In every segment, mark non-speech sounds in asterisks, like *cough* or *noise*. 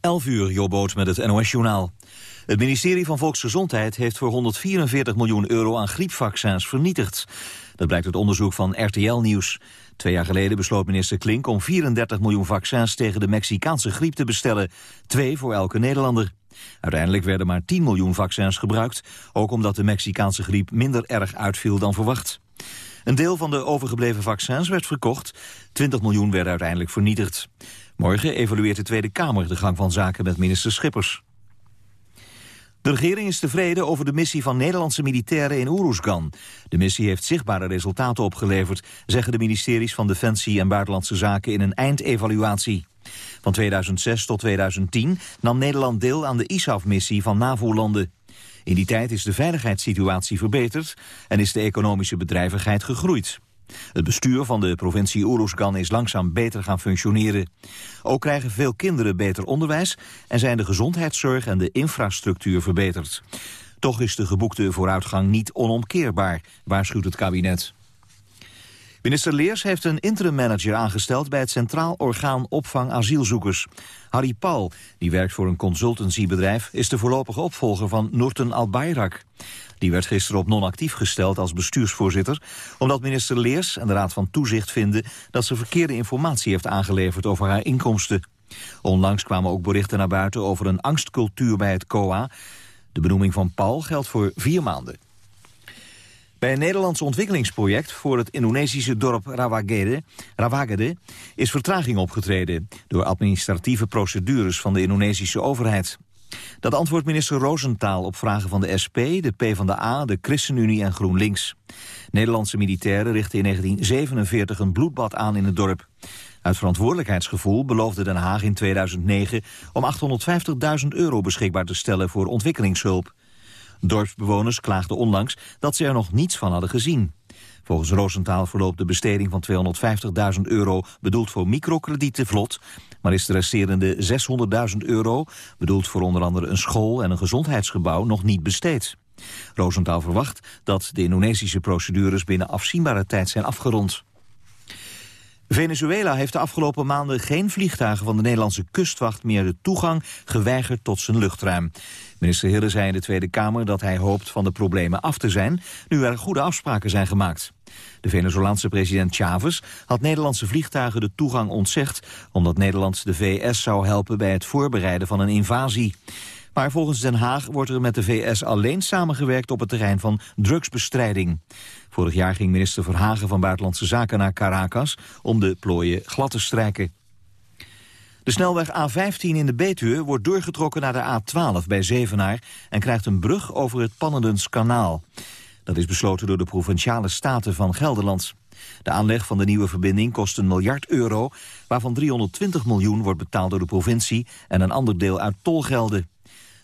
11 uur, Jobboot met het NOS-journaal. Het ministerie van Volksgezondheid heeft voor 144 miljoen euro aan griepvaccins vernietigd. Dat blijkt uit onderzoek van RTL Nieuws. Twee jaar geleden besloot minister Klink om 34 miljoen vaccins tegen de Mexicaanse griep te bestellen. Twee voor elke Nederlander. Uiteindelijk werden maar 10 miljoen vaccins gebruikt, ook omdat de Mexicaanse griep minder erg uitviel dan verwacht. Een deel van de overgebleven vaccins werd verkocht. 20 miljoen werden uiteindelijk vernietigd. Morgen evalueert de Tweede Kamer de gang van zaken met minister Schippers. De regering is tevreden over de missie van Nederlandse militairen in Oeroesgan. De missie heeft zichtbare resultaten opgeleverd, zeggen de ministeries van Defensie en Buitenlandse Zaken in een eindevaluatie. Van 2006 tot 2010 nam Nederland deel aan de ISAF-missie van NAVO-landen. In die tijd is de veiligheidssituatie verbeterd en is de economische bedrijvigheid gegroeid. Het bestuur van de provincie Uruzgan is langzaam beter gaan functioneren. Ook krijgen veel kinderen beter onderwijs en zijn de gezondheidszorg en de infrastructuur verbeterd. Toch is de geboekte vooruitgang niet onomkeerbaar, waarschuwt het kabinet. Minister Leers heeft een interim manager aangesteld bij het Centraal Orgaan Opvang Asielzoekers. Harry Paul, die werkt voor een consultancybedrijf, is de voorlopige opvolger van Noorten Al-Bayrak. Die werd gisteren op non-actief gesteld als bestuursvoorzitter... omdat minister Leers en de Raad van Toezicht vinden... dat ze verkeerde informatie heeft aangeleverd over haar inkomsten. Onlangs kwamen ook berichten naar buiten over een angstcultuur bij het COA. De benoeming van Paul geldt voor vier maanden. Bij een Nederlands ontwikkelingsproject voor het Indonesische dorp Rawagede, Rawagede is vertraging opgetreden door administratieve procedures van de Indonesische overheid. Dat antwoordt minister Roosentaal op vragen van de SP, de PvdA, de ChristenUnie en GroenLinks. Nederlandse militairen richtten in 1947 een bloedbad aan in het dorp. Uit verantwoordelijkheidsgevoel beloofde Den Haag in 2009 om 850.000 euro beschikbaar te stellen voor ontwikkelingshulp. Dorpsbewoners klaagden onlangs dat ze er nog niets van hadden gezien. Volgens Roosentaal verloopt de besteding van 250.000 euro bedoeld voor microkredieten vlot, maar is de resterende 600.000 euro, bedoeld voor onder andere een school en een gezondheidsgebouw, nog niet besteed. Roosentaal verwacht dat de Indonesische procedures binnen afzienbare tijd zijn afgerond. Venezuela heeft de afgelopen maanden geen vliegtuigen van de Nederlandse kustwacht meer de toegang geweigerd tot zijn luchtruim. Minister Hille zei in de Tweede Kamer dat hij hoopt van de problemen af te zijn, nu er goede afspraken zijn gemaakt. De Venezolaanse president Chavez had Nederlandse vliegtuigen de toegang ontzegd, omdat Nederland de VS zou helpen bij het voorbereiden van een invasie. Maar volgens Den Haag wordt er met de VS alleen samengewerkt op het terrein van drugsbestrijding. Vorig jaar ging minister Verhagen van Buitenlandse Zaken naar Caracas om de plooien glad te strijken. De snelweg A15 in de Betuwe wordt doorgetrokken naar de A12 bij Zevenaar... en krijgt een brug over het Pannendenskanaal. Dat is besloten door de Provinciale Staten van Gelderland. De aanleg van de nieuwe verbinding kost een miljard euro... waarvan 320 miljoen wordt betaald door de provincie... en een ander deel uit tolgelden.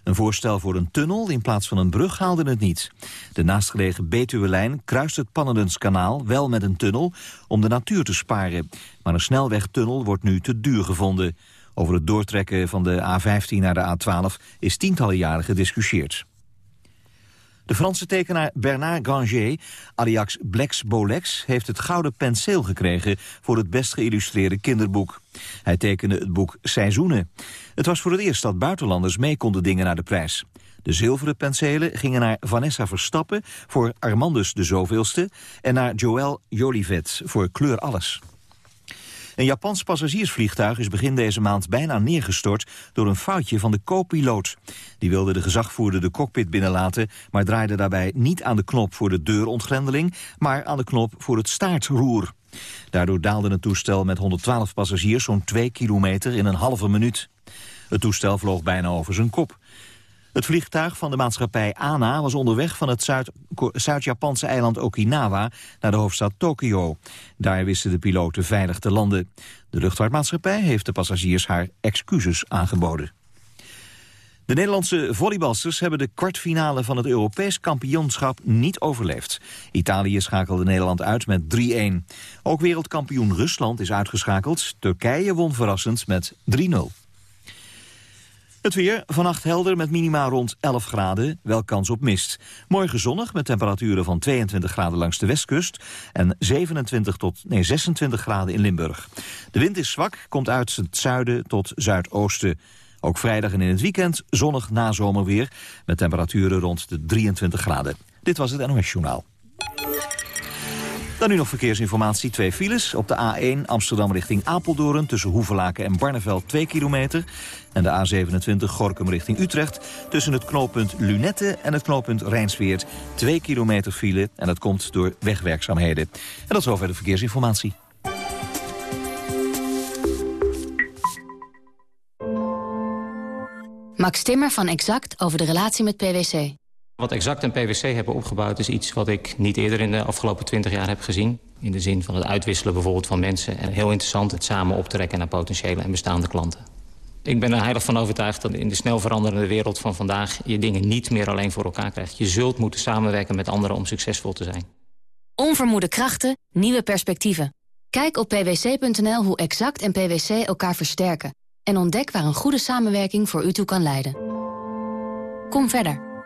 Een voorstel voor een tunnel in plaats van een brug haalde het niet. De naastgelegen Betuwe-lijn kruist het Pannedenskanaal wel met een tunnel om de natuur te sparen. Maar een snelwegtunnel wordt nu te duur gevonden. Over het doortrekken van de A15 naar de A12 is tientallen jaren gediscussieerd. De Franse tekenaar Bernard Granger, alias Blex Bolex... heeft het Gouden Penseel gekregen voor het best geïllustreerde kinderboek. Hij tekende het boek Seizoenen. Het was voor het eerst dat buitenlanders mee konden dingen naar de prijs. De zilveren penselen gingen naar Vanessa Verstappen voor Armandus de zoveelste... en naar Joël Jolivet voor Kleur Alles. Een Japans passagiersvliegtuig is begin deze maand bijna neergestort door een foutje van de co-piloot. Die wilde de gezagvoerder de cockpit binnenlaten, maar draaide daarbij niet aan de knop voor de deurontgrendeling, maar aan de knop voor het staartroer. Daardoor daalde het toestel met 112 passagiers zo'n 2 kilometer in een halve minuut. Het toestel vloog bijna over zijn kop. Het vliegtuig van de maatschappij ANA was onderweg van het Zuid-Japanse eiland Okinawa naar de hoofdstad Tokio. Daar wisten de piloten veilig te landen. De luchtvaartmaatschappij heeft de passagiers haar excuses aangeboden. De Nederlandse volleybalsters hebben de kwartfinale van het Europees kampioenschap niet overleefd. Italië schakelde Nederland uit met 3-1. Ook wereldkampioen Rusland is uitgeschakeld. Turkije won verrassend met 3-0. Het weer, vannacht helder met minima rond 11 graden, wel kans op mist. Morgen zonnig met temperaturen van 22 graden langs de westkust... en 27 tot, nee, 26 graden in Limburg. De wind is zwak, komt uit het zuiden tot zuidoosten. Ook vrijdag en in het weekend zonnig nazomerweer... met temperaturen rond de 23 graden. Dit was het NOS Journaal. Dan nu nog verkeersinformatie. Twee files. Op de A1 Amsterdam richting Apeldoorn... tussen Hoevelaken en Barneveld 2 kilometer. En de A27 Gorkum richting Utrecht... tussen het knooppunt Lunette en het knooppunt Rijnsweert. 2 kilometer file en dat komt door wegwerkzaamheden. En dat is over de verkeersinformatie. Max Timmer van Exact over de relatie met PwC. Wat Exact en PwC hebben opgebouwd is iets wat ik niet eerder in de afgelopen 20 jaar heb gezien. In de zin van het uitwisselen bijvoorbeeld van mensen. En heel interessant het samen optrekken naar potentiële en bestaande klanten. Ik ben er heilig van overtuigd dat in de snel veranderende wereld van vandaag... je dingen niet meer alleen voor elkaar krijgt. Je zult moeten samenwerken met anderen om succesvol te zijn. Onvermoede krachten, nieuwe perspectieven. Kijk op pwc.nl hoe Exact en PwC elkaar versterken. En ontdek waar een goede samenwerking voor u toe kan leiden. Kom verder.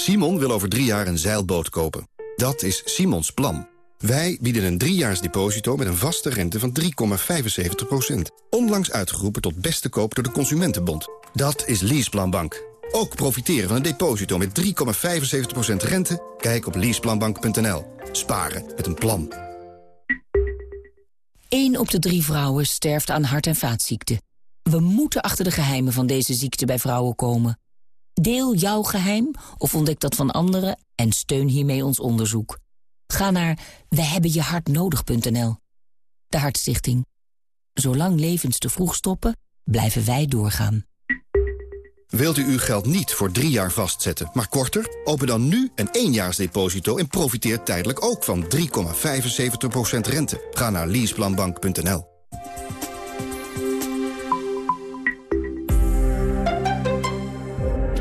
Simon wil over drie jaar een zeilboot kopen. Dat is Simons plan. Wij bieden een driejaars deposito met een vaste rente van 3,75%. Onlangs uitgeroepen tot beste koop door de Consumentenbond. Dat is Leaseplanbank. Ook profiteren van een deposito met 3,75% rente? Kijk op leaseplanbank.nl. Sparen met een plan. 1 op de drie vrouwen sterft aan hart- en vaatziekten. We moeten achter de geheimen van deze ziekte bij vrouwen komen. Deel jouw geheim of ontdek dat van anderen en steun hiermee ons onderzoek. Ga naar wehebbenjehartnodig.nl. De Hartstichting. Zolang levens te vroeg stoppen, blijven wij doorgaan. Wilt u uw geld niet voor drie jaar vastzetten, maar korter? Open dan nu een éénjaarsdeposito en profiteer tijdelijk ook van 3,75% rente. Ga naar leaseplanbank.nl.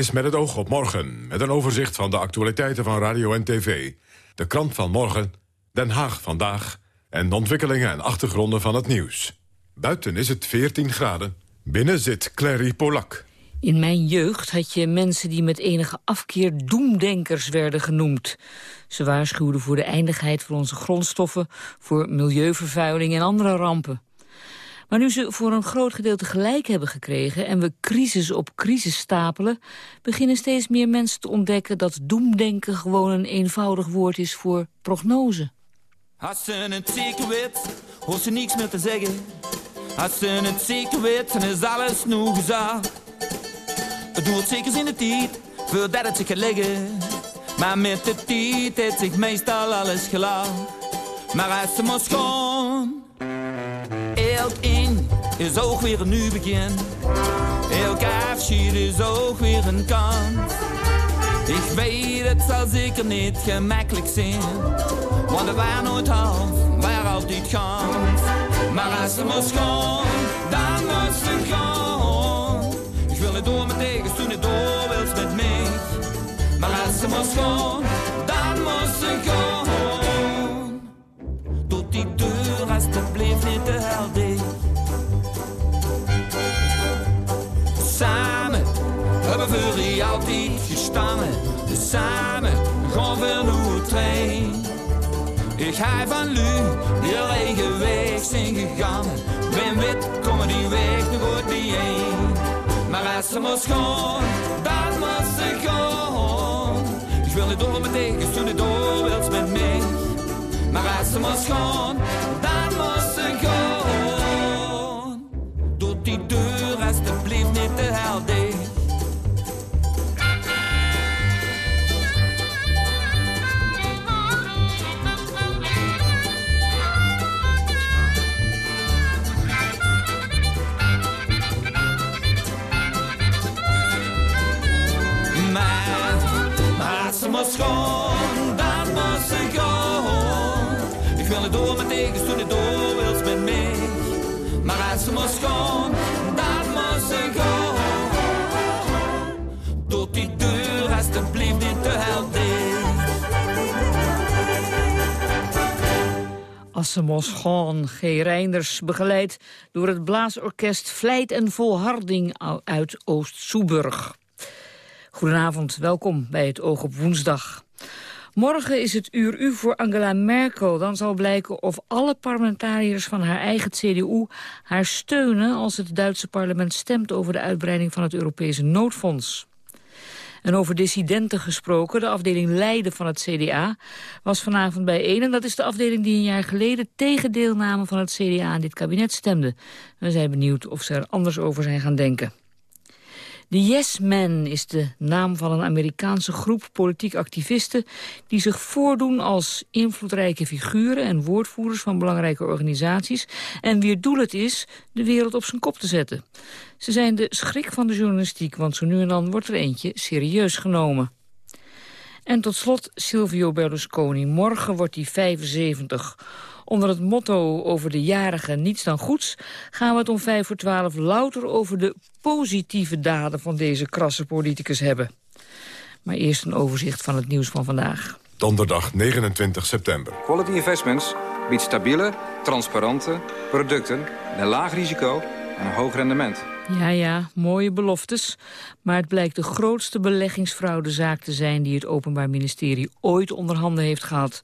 Is met het oog op morgen, met een overzicht van de actualiteiten van radio en tv. De krant van morgen, Den Haag vandaag en de ontwikkelingen en achtergronden van het nieuws. Buiten is het 14 graden, binnen zit Clary Polak. In mijn jeugd had je mensen die met enige afkeer doemdenkers werden genoemd. Ze waarschuwden voor de eindigheid van onze grondstoffen, voor milieuvervuiling en andere rampen. Maar nu ze voor een groot gedeelte gelijk hebben gekregen... en we crisis op crisis stapelen... beginnen steeds meer mensen te ontdekken... dat doemdenken gewoon een eenvoudig woord is voor prognose. Als ze het zeker weet, hoort ze niks meer te zeggen. Als ze het zeker weet, dan is alles nu gezegd. Het duurt zeker in de tijd, voordat het zich gaat leggen. Maar met de tijd heeft zich meestal alles gelaagd. Maar als ze maar schoon Elk in is ook weer een nieuw begin. Elk afschied is ook weer een kans. Ik weet, het zal zeker niet gemakkelijk zijn. Want er waren nooit half, waar altijd kans. Maar als ze moest gaan, dan moest ze gaan. Ik wil niet door met tegens, toen het door wils met mij. Maar als ze moest gaan, dan moest ze gaan. Hebben voor je altijd gestaan. Dus samen gaan we nu trein. Ik ga van lu, die eigen weg zijn gegaan. Ben wit, komen die weg nog ooit bijeen. Maar als ze moest gaan, dan moest ze gaan. Ich will nicht durch mit dich, du nicht durch willst mit mich. Maar als du musst gehen, dann gehen, dann musst du gehen. Ich will nicht durch mit dich, du nicht durch willst mit mich. Maar als du musst gehen, dann musst du gehen. Durch die Tür, als du blieb nicht der Herr Assemos Gaan, G. Reinders, begeleid door het blaasorkest Vlijt en Volharding uit Oost-Soeburg. Goedenavond, welkom bij het Oog op Woensdag. Morgen is het uur U voor Angela Merkel. Dan zal blijken of alle parlementariërs van haar eigen CDU haar steunen... als het Duitse parlement stemt over de uitbreiding van het Europese noodfonds. En over dissidenten gesproken, de afdeling Leiden van het CDA... was vanavond bijeen en dat is de afdeling die een jaar geleden... tegen deelname van het CDA aan dit kabinet stemde. We zijn benieuwd of ze er anders over zijn gaan denken. De Yes Men is de naam van een Amerikaanse groep politiek activisten... die zich voordoen als invloedrijke figuren en woordvoerders van belangrijke organisaties... en wier doel het is de wereld op zijn kop te zetten. Ze zijn de schrik van de journalistiek, want zo nu en dan wordt er eentje serieus genomen. En tot slot Silvio Berlusconi. Morgen wordt hij 75. Onder het motto over de jarigen niets dan goeds... gaan we het om vijf voor twaalf louter over de positieve daden... van deze krasse politicus hebben. Maar eerst een overzicht van het nieuws van vandaag. Donderdag 29 september. Quality Investments biedt stabiele, transparante producten... met een laag risico en een hoog rendement. Ja, ja, mooie beloftes. Maar het blijkt de grootste beleggingsfraudezaak te zijn... die het Openbaar Ministerie ooit onder handen heeft gehad.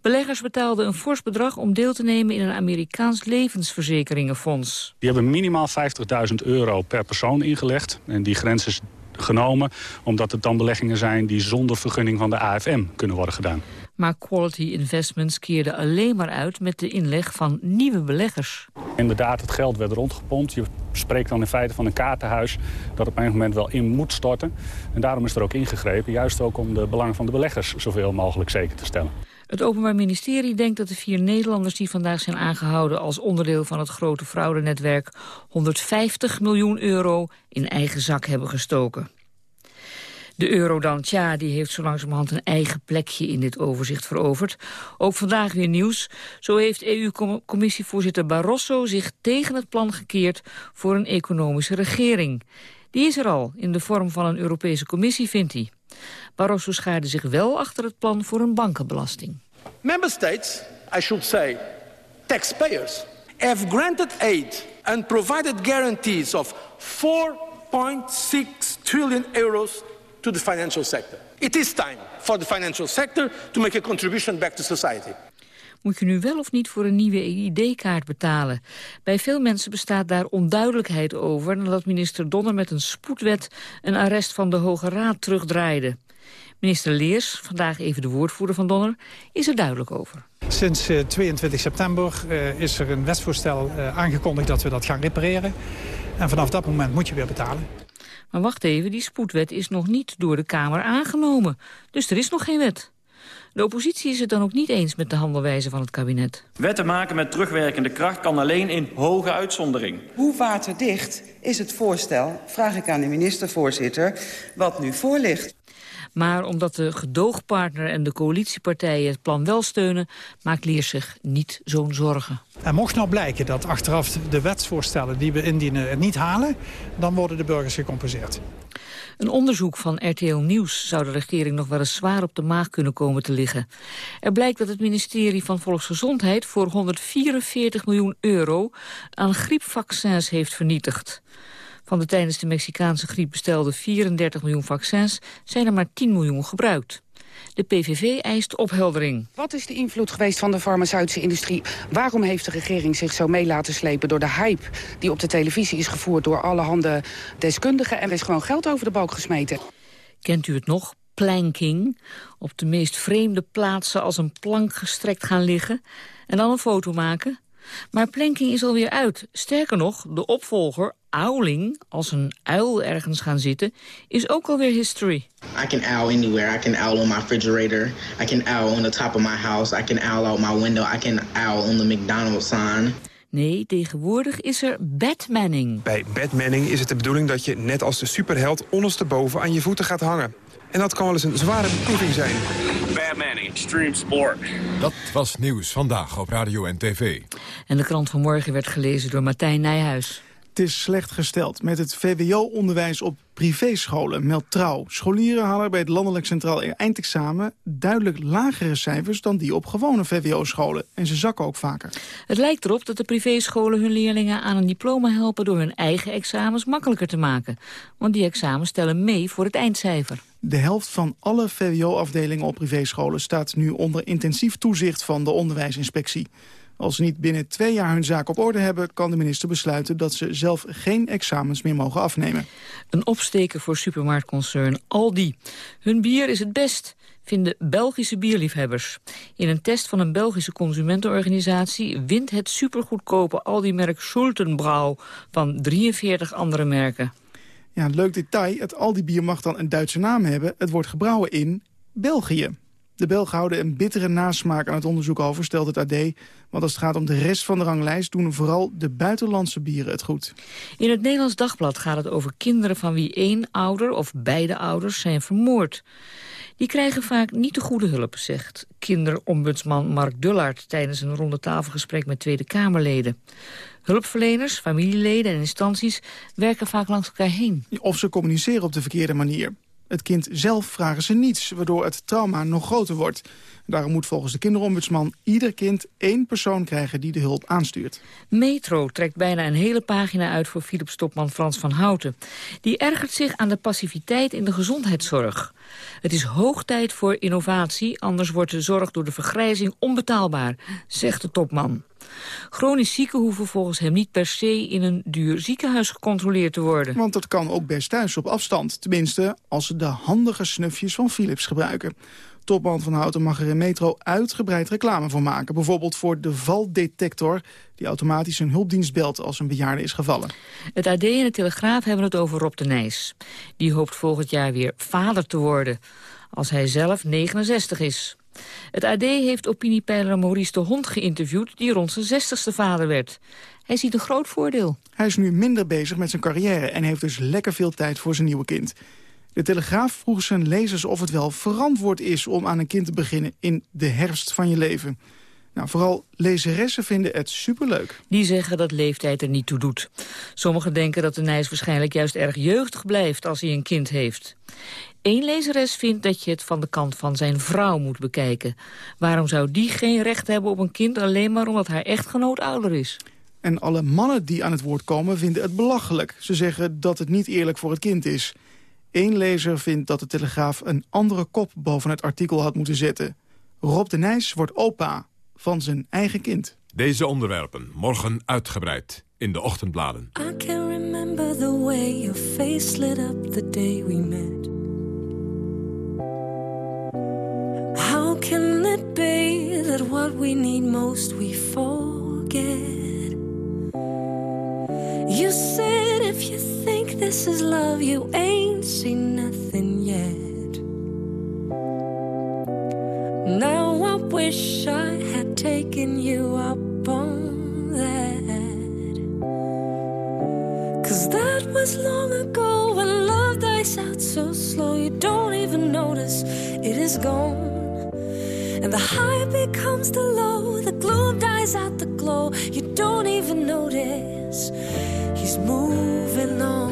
Beleggers betaalden een fors bedrag om deel te nemen... in een Amerikaans levensverzekeringenfonds. Die hebben minimaal 50.000 euro per persoon ingelegd. En die grens is genomen omdat het dan beleggingen zijn... die zonder vergunning van de AFM kunnen worden gedaan. Maar Quality Investments keerde alleen maar uit met de inleg van nieuwe beleggers. Inderdaad, het geld werd rondgepompt. Je spreekt dan in feite van een kaartenhuis dat op een moment wel in moet storten. En daarom is er ook ingegrepen, juist ook om de belangen van de beleggers zoveel mogelijk zeker te stellen. Het Openbaar Ministerie denkt dat de vier Nederlanders die vandaag zijn aangehouden als onderdeel van het grote fraudenetwerk 150 miljoen euro in eigen zak hebben gestoken. De euro dan, tja, die heeft zo langzamerhand een eigen plekje in dit overzicht veroverd. Ook vandaag weer nieuws. Zo heeft EU-commissievoorzitter Barroso zich tegen het plan gekeerd voor een economische regering. Die is er al, in de vorm van een Europese commissie, vindt hij. Barroso schaarde zich wel achter het plan voor een bankenbelasting. Member states, I should say, taxpayers, have granted aid and provided guarantees of 4.6 trillion euros to the financial sector. It is time for the financial sector to make a contribution back to society. Moet je nu wel of niet voor een nieuwe ID-kaart betalen? Bij veel mensen bestaat daar onduidelijkheid over... nadat minister Donner met een spoedwet een arrest van de Hoge Raad terugdraaide. Minister Leers, vandaag even de woordvoerder van Donner, is er duidelijk over. Sinds 22 eh, september uh, is er een wetsvoorstel uh, aangekondigd dat we dat gaan repareren. En vanaf dat moment moet je weer betalen. Maar wacht even, die spoedwet is nog niet door de Kamer aangenomen. Dus er is nog geen wet. De oppositie is het dan ook niet eens met de handelwijze van het kabinet. Wetten maken met terugwerkende kracht kan alleen in hoge uitzondering. Hoe waterdicht is het voorstel, vraag ik aan de minister-voorzitter, wat nu voor ligt? Maar omdat de gedoogpartner en de coalitiepartijen het plan wel steunen... maakt Leers zich niet zo'n zorgen. En mocht nou blijken dat achteraf de wetsvoorstellen die we indienen het niet halen... dan worden de burgers gecompenseerd. Een onderzoek van RTL Nieuws zou de regering nog wel eens zwaar op de maag kunnen komen te liggen. Er blijkt dat het ministerie van Volksgezondheid voor 144 miljoen euro aan griepvaccins heeft vernietigd. Van de tijdens de Mexicaanse griep bestelde 34 miljoen vaccins zijn er maar 10 miljoen gebruikt. De PVV eist opheldering. Wat is de invloed geweest van de farmaceutische industrie? Waarom heeft de regering zich zo mee laten slepen door de hype... die op de televisie is gevoerd door allerhande deskundigen? En er is gewoon geld over de balk gesmeten. Kent u het nog? planking. Op de meest vreemde plaatsen als een plank gestrekt gaan liggen. En dan een foto maken. Maar planking is alweer uit. Sterker nog, de opvolger, owling, als een uil ergens gaan zitten, is ook alweer history. I can owl anywhere. I can owl on my refrigerator. I can owl on the top of my house. I can owl out my window. I can owl on the McDonald's sign. Nee, tegenwoordig is er Batmanning. Bij Batmanning is het de bedoeling dat je net als de superheld ondersteboven aan je voeten gaat hangen. En dat kan wel eens een zware beproeving zijn. Batman Extreme Sport. Dat was nieuws vandaag op radio en tv. En de krant van morgen werd gelezen door Martijn Nijhuis. Het is slecht gesteld met het VWO-onderwijs op privéscholen, meldt Trouw. Scholieren halen bij het Landelijk Centraal Eindexamen duidelijk lagere cijfers dan die op gewone VWO-scholen. En ze zakken ook vaker. Het lijkt erop dat de privéscholen hun leerlingen aan een diploma helpen door hun eigen examens makkelijker te maken. Want die examens stellen mee voor het eindcijfer. De helft van alle VWO-afdelingen op privéscholen staat nu onder intensief toezicht van de onderwijsinspectie. Als ze niet binnen twee jaar hun zaak op orde hebben... kan de minister besluiten dat ze zelf geen examens meer mogen afnemen. Een opsteken voor supermarktconcern Aldi. Hun bier is het best, vinden Belgische bierliefhebbers. In een test van een Belgische consumentenorganisatie... wint het supergoedkope Aldi-merk Schultenbrouw van 43 andere merken. Ja, leuk detail. Het Aldi-bier mag dan een Duitse naam hebben. Het wordt gebrouwen in België. De Belgen houden een bittere nasmaak aan het onderzoek over, stelt het AD. Want als het gaat om de rest van de ranglijst... doen vooral de buitenlandse bieren het goed. In het Nederlands Dagblad gaat het over kinderen van wie één ouder... of beide ouders zijn vermoord. Die krijgen vaak niet de goede hulp, zegt kinderombudsman Mark Dullard... tijdens een ronde tafelgesprek met Tweede Kamerleden. Hulpverleners, familieleden en instanties werken vaak langs elkaar heen. Of ze communiceren op de verkeerde manier. Het kind zelf vragen ze niets, waardoor het trauma nog groter wordt. Daarom moet volgens de kinderombudsman ieder kind één persoon krijgen die de hulp aanstuurt. Metro trekt bijna een hele pagina uit voor Philips topman Frans van Houten. Die ergert zich aan de passiviteit in de gezondheidszorg. Het is hoog tijd voor innovatie, anders wordt de zorg door de vergrijzing onbetaalbaar, zegt de topman. Chronisch zieken hoeven volgens hem niet per se in een duur ziekenhuis gecontroleerd te worden. Want dat kan ook best thuis op afstand. Tenminste, als ze de handige snufjes van Philips gebruiken. Topman van Houten mag er in Metro uitgebreid reclame voor maken. Bijvoorbeeld voor de valdetector die automatisch een hulpdienst belt als een bejaarde is gevallen. Het AD en de Telegraaf hebben het over Rob de Nijs. Die hoopt volgend jaar weer vader te worden, als hij zelf 69 is. Het AD heeft opiniepeiler Maurice de Hond geïnterviewd... die rond zijn zestigste vader werd. Hij ziet een groot voordeel. Hij is nu minder bezig met zijn carrière... en heeft dus lekker veel tijd voor zijn nieuwe kind. De Telegraaf vroeg zijn lezers of het wel verantwoord is... om aan een kind te beginnen in de herfst van je leven. Nou, vooral lezeressen vinden het superleuk. Die zeggen dat leeftijd er niet toe doet. Sommigen denken dat de Nijs waarschijnlijk juist erg jeugdig blijft... als hij een kind heeft. Eén lezeres vindt dat je het van de kant van zijn vrouw moet bekijken. Waarom zou die geen recht hebben op een kind alleen maar omdat haar echtgenoot ouder is? En alle mannen die aan het woord komen vinden het belachelijk. Ze zeggen dat het niet eerlijk voor het kind is. Eén lezer vindt dat de Telegraaf een andere kop boven het artikel had moeten zetten. Rob de Nijs wordt opa van zijn eigen kind. Deze onderwerpen morgen uitgebreid in de ochtendbladen. I can remember the way your face lit up the day we met. How can it be that what we need most we forget? You said if you think this is love, you ain't seen nothing yet. Wish I had taken you up on that. Cause that was long ago when love dies out so slow, you don't even notice it is gone. And the high becomes the low, the gloom dies out the glow. You don't even notice he's moving on.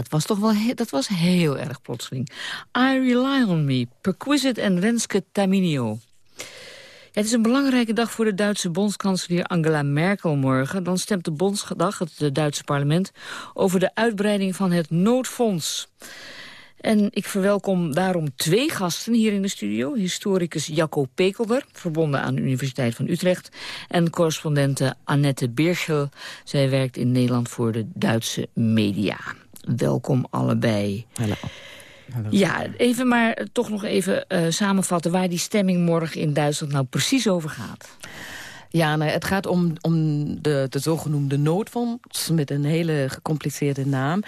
Dat was toch wel dat was heel erg plotseling. I Rely on Me, Perquisite en Renske Taminio. Het is een belangrijke dag voor de Duitse bondskanselier Angela Merkel morgen. Dan stemt de Bondsdag, het Duitse parlement, over de uitbreiding van het noodfonds. En ik verwelkom daarom twee gasten hier in de studio. Historicus Jacco Pekelder, verbonden aan de Universiteit van Utrecht. En correspondente Annette Beerschel. Zij werkt in Nederland voor de Duitse media. Welkom allebei. Hallo. Ja, even maar eh, toch nog even eh, samenvatten... waar die stemming morgen in Duitsland nou precies over gaat. Ja, nou, het gaat om, om de, de zogenoemde noodfonds met een hele gecompliceerde naam.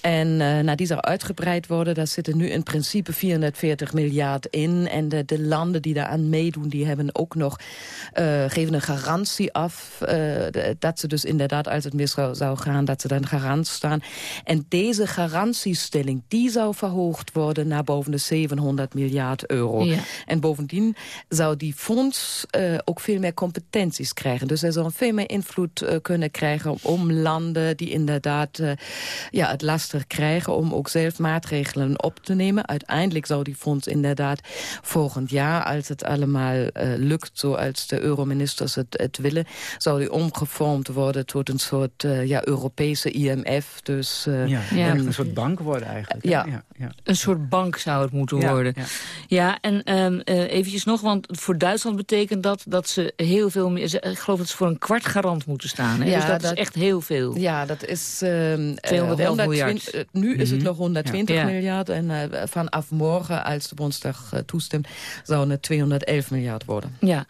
En uh, nou, die zou uitgebreid worden. Daar zitten nu in principe 440 miljard in. En de, de landen die daaraan meedoen, die hebben ook nog, uh, geven een garantie af. Uh, de, dat ze dus inderdaad, als het mis zou, zou gaan, dat ze dan garant staan. En deze garantiestelling, die zou verhoogd worden naar boven de 700 miljard euro. Ja. En bovendien zou die fonds ook veel meer competentie krijgen. Dus er zal veel meer invloed uh, kunnen krijgen om landen die inderdaad uh, ja, het lastig krijgen... om ook zelf maatregelen op te nemen. Uiteindelijk zou die fonds inderdaad volgend jaar, als het allemaal uh, lukt... zoals de euroministers het, het, willen, zou die omgevormd worden... tot een soort ja, Europese IMF. Dus, ja, ja. een soort bank worden eigenlijk. Ja. ja. Ja, Een soort bank zou het moeten Ja, worden. ja. Ja, en um, eventjes nog, want voor Duitsland betekent dat... dat ze heel veel meer... Ik geloof dat ze voor een kwart garant moeten staan. Hè? Ja, dus dat, dat- is echt heel veel. Ja, dat is... ehm, eh, 211 120 eh, Nu is het Mhm. nog 120 Ja. miljard. En eh, vanaf morgen, als de Bondsdag toestemt... zou het 211 miljard worden. Ja,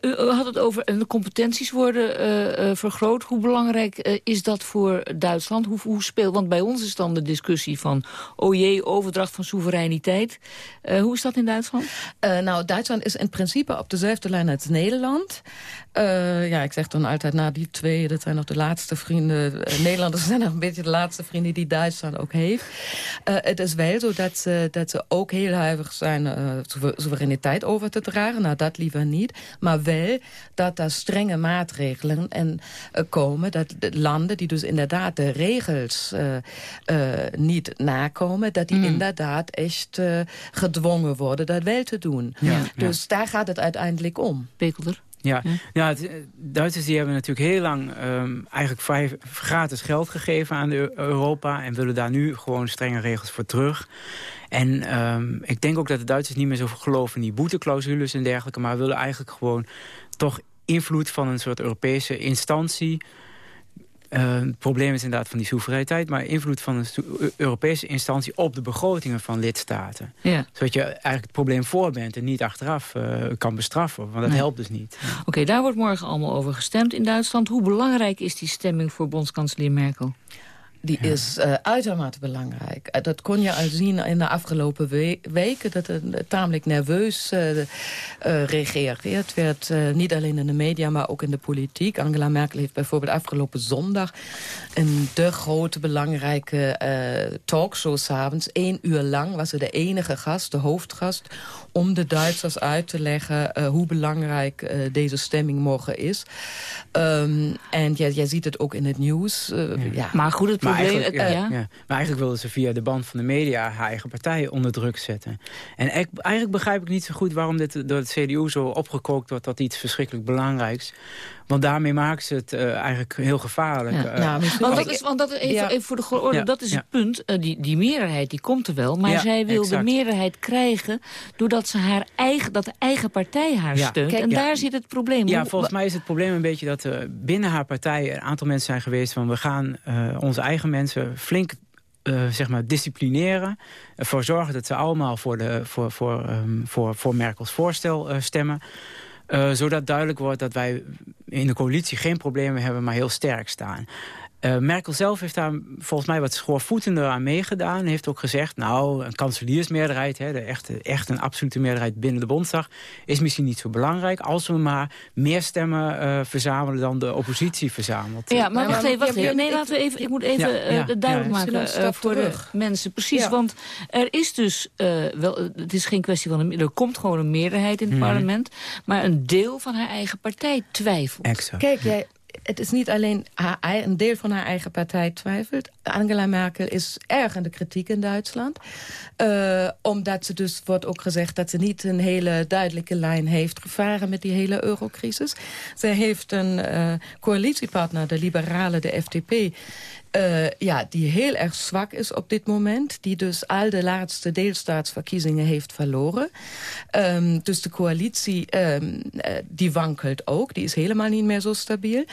u, had het over de competenties worden vergroot. Hoe belangrijk is dat voor Duitsland? Hoe, hoe speelt, want bij ons is dan de discussie van... oh jee, overdracht van soevereiniteit. Hoe is dat in Duitsland? Nou, Duitsland is in principe op dezelfde lijn als Nederland. Eh, ja, ik zeg dan altijd, nou, die twee, dat zijn nog de laatste vrienden. eh, Nederlanders *laughs* zijn nog een beetje de laatste vrienden die Duitsland ook heeft. Eh, het is wel zo dat ze, dat ze ook heel huiverig zijn eh, soever- soevereiniteit over te dragen. Nou, dat liever niet. Maar wel dat er strenge maatregelen en, komen. Dat de landen die dus inderdaad de regels niet nakomen... dat die inderdaad echt gedwongen worden dat wel te doen. Ja. Dus daar gaat het uiteindelijk om. Pekelder? Ja, ja het, eh, Duitsers die hebben natuurlijk heel lang ehm, eigenlijk gratis geld gegeven aan de Eu- Europa... en willen daar nu gewoon strenge regels voor terug. En ehm, ik denk ook dat de Duitsers niet meer zo geloven in die boeteclausules en dergelijke... maar willen eigenlijk gewoon toch invloed van een soort Europese instantie... Eh, het probleem is inderdaad van die soevereiniteit... maar invloed van een soe- Europese instantie op de begrotingen van lidstaten. Ja. Zodat je eigenlijk het probleem voor bent en niet achteraf eh, kan bestraffen. Want dat Nee. helpt dus niet. Oké, daar wordt morgen allemaal over gestemd in Duitsland. Hoe belangrijk is die stemming voor bondskanselier Merkel? Die is uh, uitermate belangrijk. Uh, dat kon je al zien in de afgelopen we weken... dat het uh, tamelijk nerveus regeerd werd. niet alleen in de media, maar ook in de politiek. Angela Merkel heeft bijvoorbeeld afgelopen zondag... een de grote belangrijke talkshow s'avonds. Eén uur lang was ze de enige gast, de hoofdgast... om de Duitsers uit te leggen hoe belangrijk deze stemming morgen is. Um, en jij, jij ziet het ook in het nieuws. Ja. Ja. Maar goed, het probleem... Maar eigenlijk, ja, ja. Maar eigenlijk wilde ze via de band van de media... haar eigen partij onder druk zetten. En eigenlijk begrijp ik niet zo goed... waarom dit door het CDU zo opgekookt wordt... tot iets verschrikkelijk belangrijks. Want daarmee maken ze het uh, eigenlijk heel gevaarlijk. Ja. Uh, nou, want dat is, want dat, even, ja. even voor de orde, ja. dat is het punt. Uh, die, die meerderheid die komt er wel. Maar zij wil exact. de meerderheid krijgen... doordat ze haar eigen, dat de eigen partij haar steunt. Kijk, en daar zit het probleem. Ja, volgens mij is het probleem een beetje dat er binnen haar partij... een aantal mensen zijn geweest van... we gaan onze eigen mensen flink uh, zeg maar disciplineren. Ervoor zorgen dat ze allemaal voor, de, voor, voor, um, voor, voor Merkels voorstel uh, stemmen. Uh, zodat duidelijk wordt dat wij in de coalitie geen problemen hebben, maar heel sterk staan. Uh, Merkel zelf heeft daar volgens mij wat schoorvoetender aan meegedaan. Heeft ook gezegd, nou, een kanseliersmeerderheid... Hè, de echte, echt een absolute meerderheid binnen de Bondsdag... is misschien niet zo belangrijk als we maar meer stemmen uh, verzamelen... dan de oppositie verzamelt. Ja, maar wacht even, wacht even. Nee, laten we even, ik moet even ja, ja, uh, duidelijk ja, maken voor terug. de mensen. Precies, want er is dus... wel, het is geen kwestie van... Een, er komt gewoon een meerderheid in het hmm. parlement... maar een deel van haar eigen partij twijfelt. Exact. Kijk, jij, het is niet alleen haar, een deel van haar eigen partij twijfelt. Angela Merkel is erg in de kritiek in Duitsland. Uh, omdat ze dus wordt ook gezegd dat ze niet een hele duidelijke lijn heeft gevaren met die hele eurocrisis. Zij heeft een uh, coalitiepartner, de liberalen, de FDP... Uh, ja, die heel erg zwak is op dit moment. Die dus al de laatste deelstaatsverkiezingen heeft verloren. Um, dus de coalitie um, uh, die wankelt ook. Die is helemaal niet meer zo stabiel.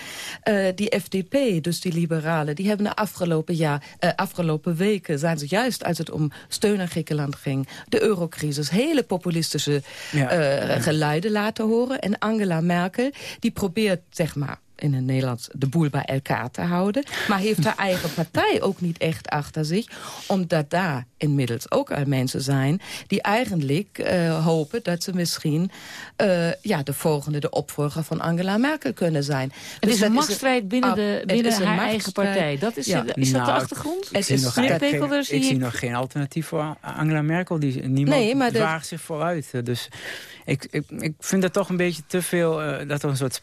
Uh, die FDP, dus die liberalen, die hebben de afgelopen, jaar, afgelopen weken... zijn ze juist als het om steun aan Griekenland ging... de eurocrisis, hele populistische ja. geluiden laten horen. En Angela Merkel, die probeert, zeg maar in het Nederlands de boel bij elkaar te houden. Maar heeft haar eigen partij ook niet echt achter zich. Omdat daar inmiddels ook al mensen zijn... die eigenlijk uh, hopen dat ze misschien uh, ja, de volgende, de opvolger van Angela Merkel kunnen zijn. Het dus is een machtsstrijd binnen, ah, de, binnen haar eigen partij. Dat is, ja. is dat nou, de achtergrond? Ik, zie, nog, geen, ik zie, zie nog geen alternatief voor Angela Merkel. Die, niemand nee, maar waagt zich vooruit. Dus ik, ik, ik vind dat toch een beetje te veel... Uh, dat er een soort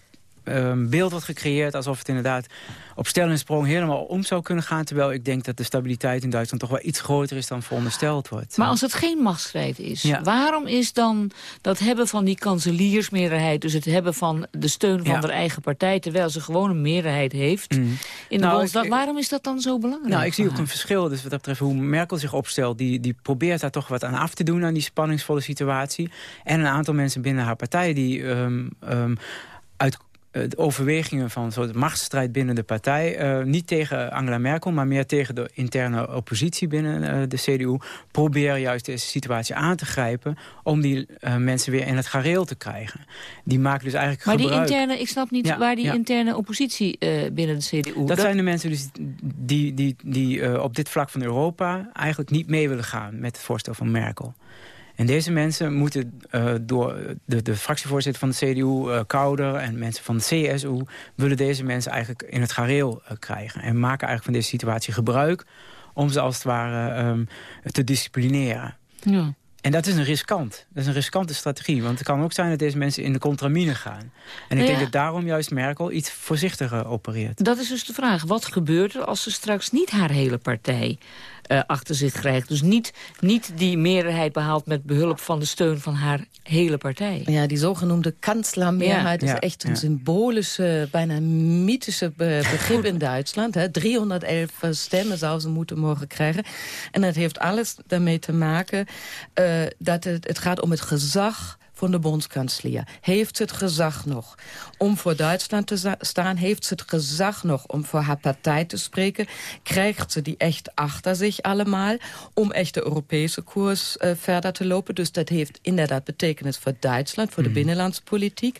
um, beeld wordt gecreëerd... alsof het inderdaad op stel en sprong helemaal om zou kunnen gaan. Terwijl ik denk dat de stabiliteit in Duitsland toch wel iets groter is dan verondersteld wordt. Maar als het geen machtsstrijd is, ja. waarom is dan dat hebben van die kanseliersmeerderheid... dus het hebben van de steun van ja. haar eigen partij... terwijl ze gewoon een meerderheid heeft mm. in de nou, Bondsdag... waarom is dat dan zo belangrijk? Nou, ik zie ook een verschil dus wat dat betreft hoe Merkel zich opstelt. Die, die probeert daar toch wat aan af te doen aan die spanningsvolle situatie. En een aantal mensen binnen haar partij die um, um, uit uh, de overwegingen van soort machtsstrijd binnen de partij... Uh, niet tegen Angela Merkel, maar meer tegen de interne oppositie binnen uh, de CDU... proberen juist deze situatie aan te grijpen... om die mensen weer in het gareel te krijgen. Die maken dus eigenlijk maar gebruik... die interne, ik snap niet ja, waar die ja. interne oppositie binnen de CDU... Dat, dat, zijn de mensen dus die, die, die op dit vlak van Europa... eigenlijk niet mee willen gaan met het voorstel van Merkel. En deze mensen moeten uh, door de, de fractievoorzitter van de CDU, uh, eh, Kouder... en mensen van de CSU, willen deze mensen eigenlijk in het gareel uh, krijgen. En maken eigenlijk van deze situatie gebruik om ze als het ware um, te disciplineren. Ja. En dat is een riskant. Dat is een riskante strategie. Want het kan ook zijn dat deze mensen in de contramine gaan. En ik ja. denk dat daarom juist Merkel iets voorzichtiger opereert. Dat is dus de vraag. Wat gebeurt er als ze straks niet haar hele partij uh, achter zich krijgt. Dus niet, niet die meerderheid behaalt met behulp van de steun van haar hele partij. Ja, die zogenoemde kanslermeerderheid ja. is ja. echt een ja. symbolische, bijna mythische be begrip in Duitsland. Hè. 311 stemmen zou ze moeten mogen krijgen. En dat heeft alles daarmee te maken uh, dat het, het gaat om het gezag van de bondskanselier. Heeft ze het gezag nog om voor Duitsland te staan? Heeft ze het gezag nog om voor haar partij te spreken? Krijgt ze die echt achter zich allemaal om echt de Europese koers uh, verder te lopen? Dus dat heeft inderdaad betekenis voor Duitsland, voor de binnenlandspolitiek,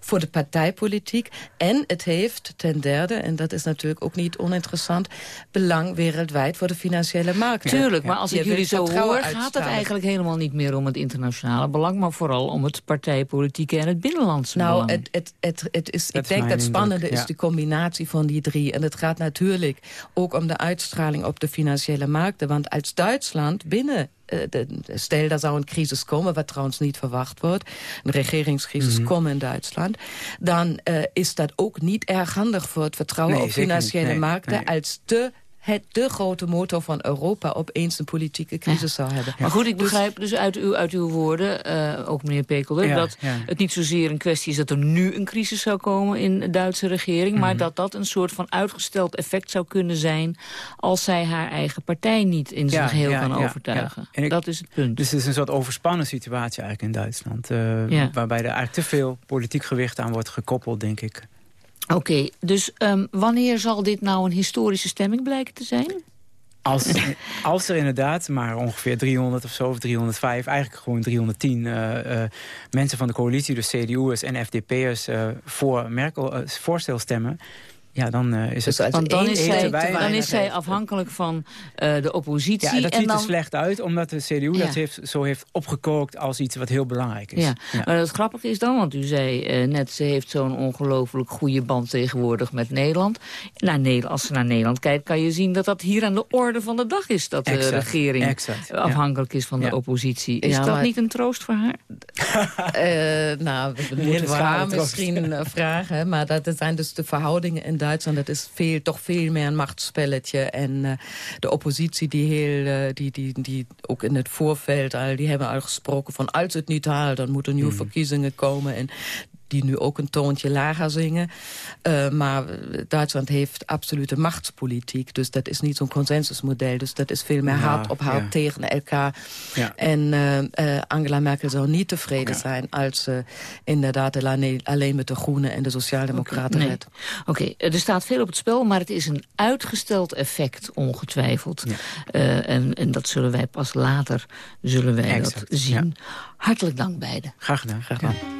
voor de partijpolitiek. En het heeft ten derde, en dat is natuurlijk ook niet oninteressant, belang wereldwijd voor de financiële markten. Tuurlijk, maar als ik jullie zo hoor, gaat het eigenlijk helemaal niet meer om het internationale belang, maar vooral om het partijpolitieke en het binnenlandse nou, belang. Het, het, het, het is, ik denk dat het spannende is de combinatie van die drie. En het gaat natuurlijk ook om de uitstraling op de financiële markten. Want als Duitsland binnen eh, de, stel, daar zou een crisis komen, wat trouwens niet verwacht wordt. Een regeringscrisis mm komen in Duitsland. Dan uh, is dat ook niet erg handig voor het vertrouwen nee, op financiële nee, markten... Nee. als de het de grote motor van Europa opeens een politieke crisis zou hebben. Maar goed, ik begrijp dus uit uw, uit uw woorden, uh, ook meneer Pekelder... Ja, dat ja. het niet zozeer een kwestie is dat er nu een crisis zou komen in de Duitse regering... maar Mhm. dat dat een soort van uitgesteld effect zou kunnen zijn... als zij haar eigen partij niet in zijn Ja, geheel ja, kan ja, overtuigen. ja. En ik- Dat is het punt. Dus het is een soort overspannen situatie eigenlijk in Duitsland. eh, Ja. Waarbij er eigenlijk te veel politiek gewicht aan wordt gekoppeld, denk ik. Oké, dus um, wanneer zal dit nou een historische stemming blijken te zijn? Als, *laughs* als er inderdaad maar ongeveer 300 of zo, of 305, eigenlijk gewoon 310 uh, uh, mensen van de coalitie, dus CDU'ers en FDP'ers, uh, voor Merkel voorstel stemmen. Ja, dan uh, is Dus het... Want dan is, zij, dan is zij afhankelijk van uh, de oppositie. Ja, dat en ziet dan... er slecht uit, omdat de CDU Ja. dat heeft, zo heeft opgekookt als iets wat heel belangrijk is. Ja. maar het grappige is dan, want u zei uh, net... ze heeft zo'n ongelooflijk goede band tegenwoordig met Nederland. Naar Nederland. Als ze naar Nederland kijkt, kan je zien dat dat hier aan de orde van de dag is. Dat de Exact, regering exact, afhankelijk is van de oppositie. Is dat maar- niet een troost voor haar? *laughs* Eh, nou, we moeten we haar misschien eh, vragen. Maar dat dat zijn dus de verhoudingen in Duitsland. Dat is veel, toch veel meer een machtsspelletje. En eh, de oppositie die heel, eh, die, die, die ook in het voorveld al, die hebben al gesproken van als het niet haalt, dan moeten nieuwe verkiezingen komen. En die nu ook een toontje lager zingen. Uh, maar Duitsland heeft absolute machtspolitiek. Dus dat is niet zo'n consensusmodel. Dus dat is veel meer Ja, hard op hard ja. tegen elkaar. Ja. En uh, uh, Angela Merkel zou niet tevreden zijn... als ze inderdaad alleen, met de Groenen en de Sociaaldemocraten redt. Oké, er staat veel op het spel, maar het is een uitgesteld effect, ongetwijfeld. Uh, en, en dat zullen wij pas later zullen wij Exact, dat zien. Hartelijk dank beiden. Graag gedaan. Graag gedaan.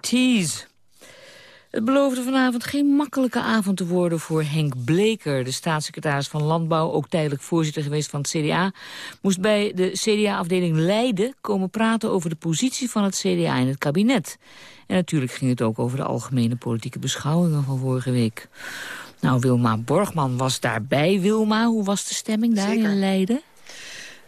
Tees. Het beloofde vanavond geen makkelijke avond te worden voor Henk Bleker. De staatssecretaris van Landbouw, ook tijdelijk voorzitter geweest van het CDA... moest bij de CDA-afdeling Leiden komen praten over de positie van het CDA in het kabinet. En natuurlijk ging het ook over de algemene politieke beschouwingen van vorige week. Nou, Wilma Borgman was daarbij. Wilma, hoe was de stemming daar in Leiden?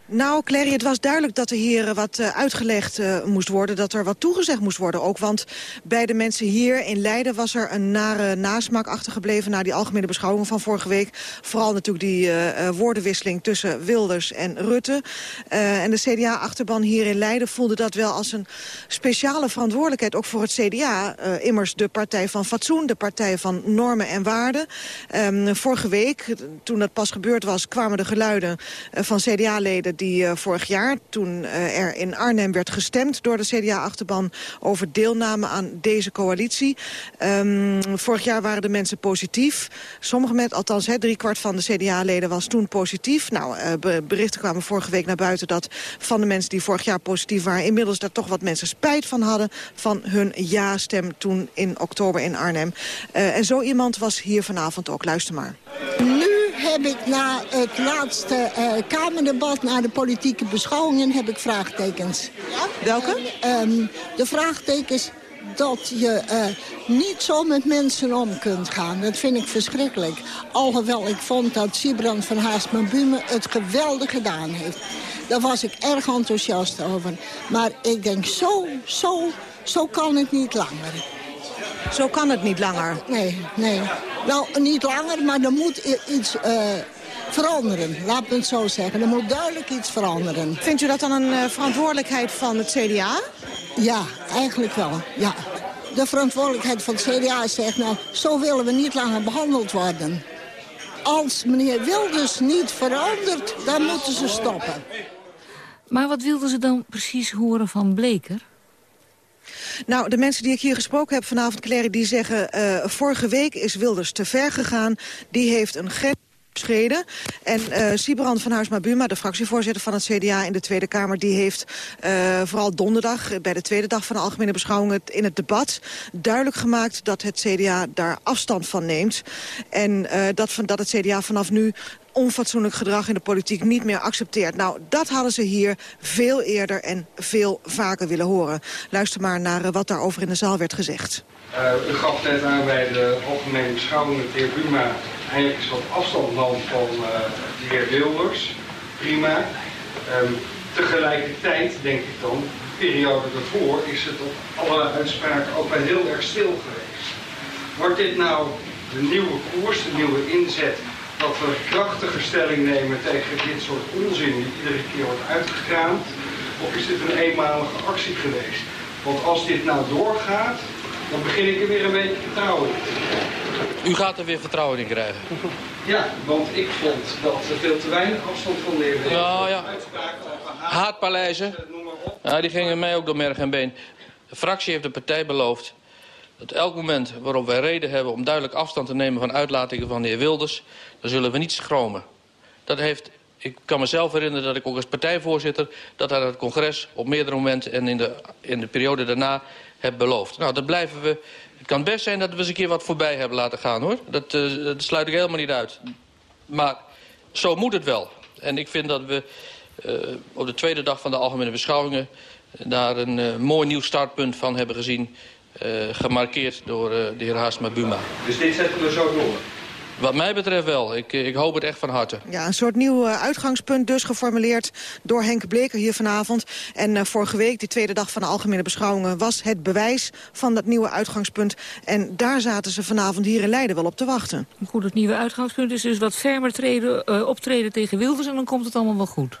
Nou, Clary, het was duidelijk dat er hier eh, wat uh, uitgelegd uh, moest worden. Dat er wat toegezegd moest worden ook. Want bij de mensen hier in Leiden was er een nare nasmaak achtergebleven... na die algemene beschouwingen van vorige week. Vooral natuurlijk die woordenwisseling tussen Wilders en Rutte. en de CDA-achterban hier in Leiden voelde dat wel als een speciale verantwoordelijkheid... ook voor het CDA. immers de partij van fatsoen, de partij van normen en waarden. Um, vorige week, toen dat pas gebeurd was, kwamen de geluiden van CDA-leden die uh, vorig jaar, toen uh, er in Arnhem werd gestemd door de CDA-achterban over deelname aan deze coalitie. Um, vorig jaar waren de mensen positief. Sommige mensen, althans hè, driekwart van de CDA-leden was toen positief. Nou, uh, berichten kwamen vorige week naar buiten dat van de mensen die vorig jaar positief waren... inmiddels daar toch wat mensen spijt van hadden van hun ja-stem toen in oktober in Arnhem. en zo iemand was hier vanavond ook. Luister maar. Nu heb ik na het laatste uh, Kamerdebat, na de politieke beschouwingen, heb ik vraagtekens. Ja? Welke? Uh, um, de vraagtekens dat je uh, niet zo met mensen om kunt gaan. Dat vind ik verschrikkelijk. Alhoewel ik vond dat Sibrand van Haast Bume het geweldig gedaan heeft. Daar was ik erg enthousiast over. Maar ik denk, zo, zo, zo kan het niet langer. Zo kan het niet langer? Nee, nee. Nou, niet langer, maar er moet iets uh, veranderen. Laat me het zo zeggen. Er moet duidelijk iets veranderen. Vindt u dat dan een uh, verantwoordelijkheid van het CDA? Ja, eigenlijk wel, ja. De verantwoordelijkheid van het CDA zegt, nou, zo willen we niet langer behandeld worden. Als meneer Wilders niet verandert, dan moeten ze stoppen. Maar wat wilden ze dan precies horen van Bleker? Nou, de mensen die ik hier gesproken heb vanavond, Claire, die zeggen... Uh, vorige week is Wilders te ver gegaan. Die heeft een grens schreden. En uh, Sibrand van Haarsma Buma, de fractievoorzitter van het CDA in de Tweede Kamer... die heeft uh, vooral donderdag, bij de tweede dag van de Algemene Beschouwingen... in het debat duidelijk gemaakt dat het CDA daar afstand van neemt. En dat, van, dat het CDA vanaf nu onfatsoenlijk gedrag in de politiek niet meer accepteert. Nou, dat hadden ze hier veel eerder en veel vaker willen horen. Luister maar naar wat daarover in de zaal werd gezegd. U gaf net aan bij de algemene beschouwingen, de heer Buma... eigenlijk is wat afstand nam van uh, de heer Wilders. Prima. Um, tegelijkertijd, denk ik dan, de periode daarvoor... is het op alle uitspraken ook wel heel erg stil geweest. Wordt dit nou de nieuwe koers, de nieuwe inzet dat we krachtige stelling nemen tegen dit soort onzin die iedere keer wordt uitgekraamd? Of is dit een eenmalige actie geweest? Want als dit nou doorgaat, dan begin ik er weer een beetje vertrouwen in. U gaat er weer vertrouwen in krijgen? *laughs* Ja, want ik vond dat er veel te weinig afstand van de heer Ja, ja. Haatpaleizen. Ja, die gingen mij ook door merg en been. De fractie heeft de partij beloofd dat elk moment waarop wij reden hebben om duidelijk afstand te nemen van uitlatingen van de heer Wilders, dan zullen we niet schromen. Dat heeft, ik kan mezelf herinneren dat ik ook als partijvoorzitter dat aan het congres op meerdere momenten en in de, in de periode daarna beloofd. Nou, dat blijven we. Het kan best zijn dat we eens een keer wat voorbij hebben laten gaan, hoor. Dat, uh, dat sluit ik helemaal niet uit. Maar zo moet het wel. En ik vind dat we uh, op de tweede dag van de algemene beschouwingen... daar een uh, mooi nieuw startpunt van hebben gezien... Gemarkeerd door de heer Haasma Buma. Dus dit zetten we zo door? Wat mij betreft wel. Ik, ik hoop het echt van harte. Ja, een soort nieuw uh, uitgangspunt dus geformuleerd door Henk Bleker hier vanavond. En uh, vorige week, die tweede dag van de algemene beschouwingen... was het bewijs van dat nieuwe uitgangspunt. En daar zaten ze vanavond hier in Leiden wel op te wachten. Goed, het nieuwe uitgangspunt is dus wat fermer treden, uh, optreden tegen Wilders... en dan komt het allemaal wel goed.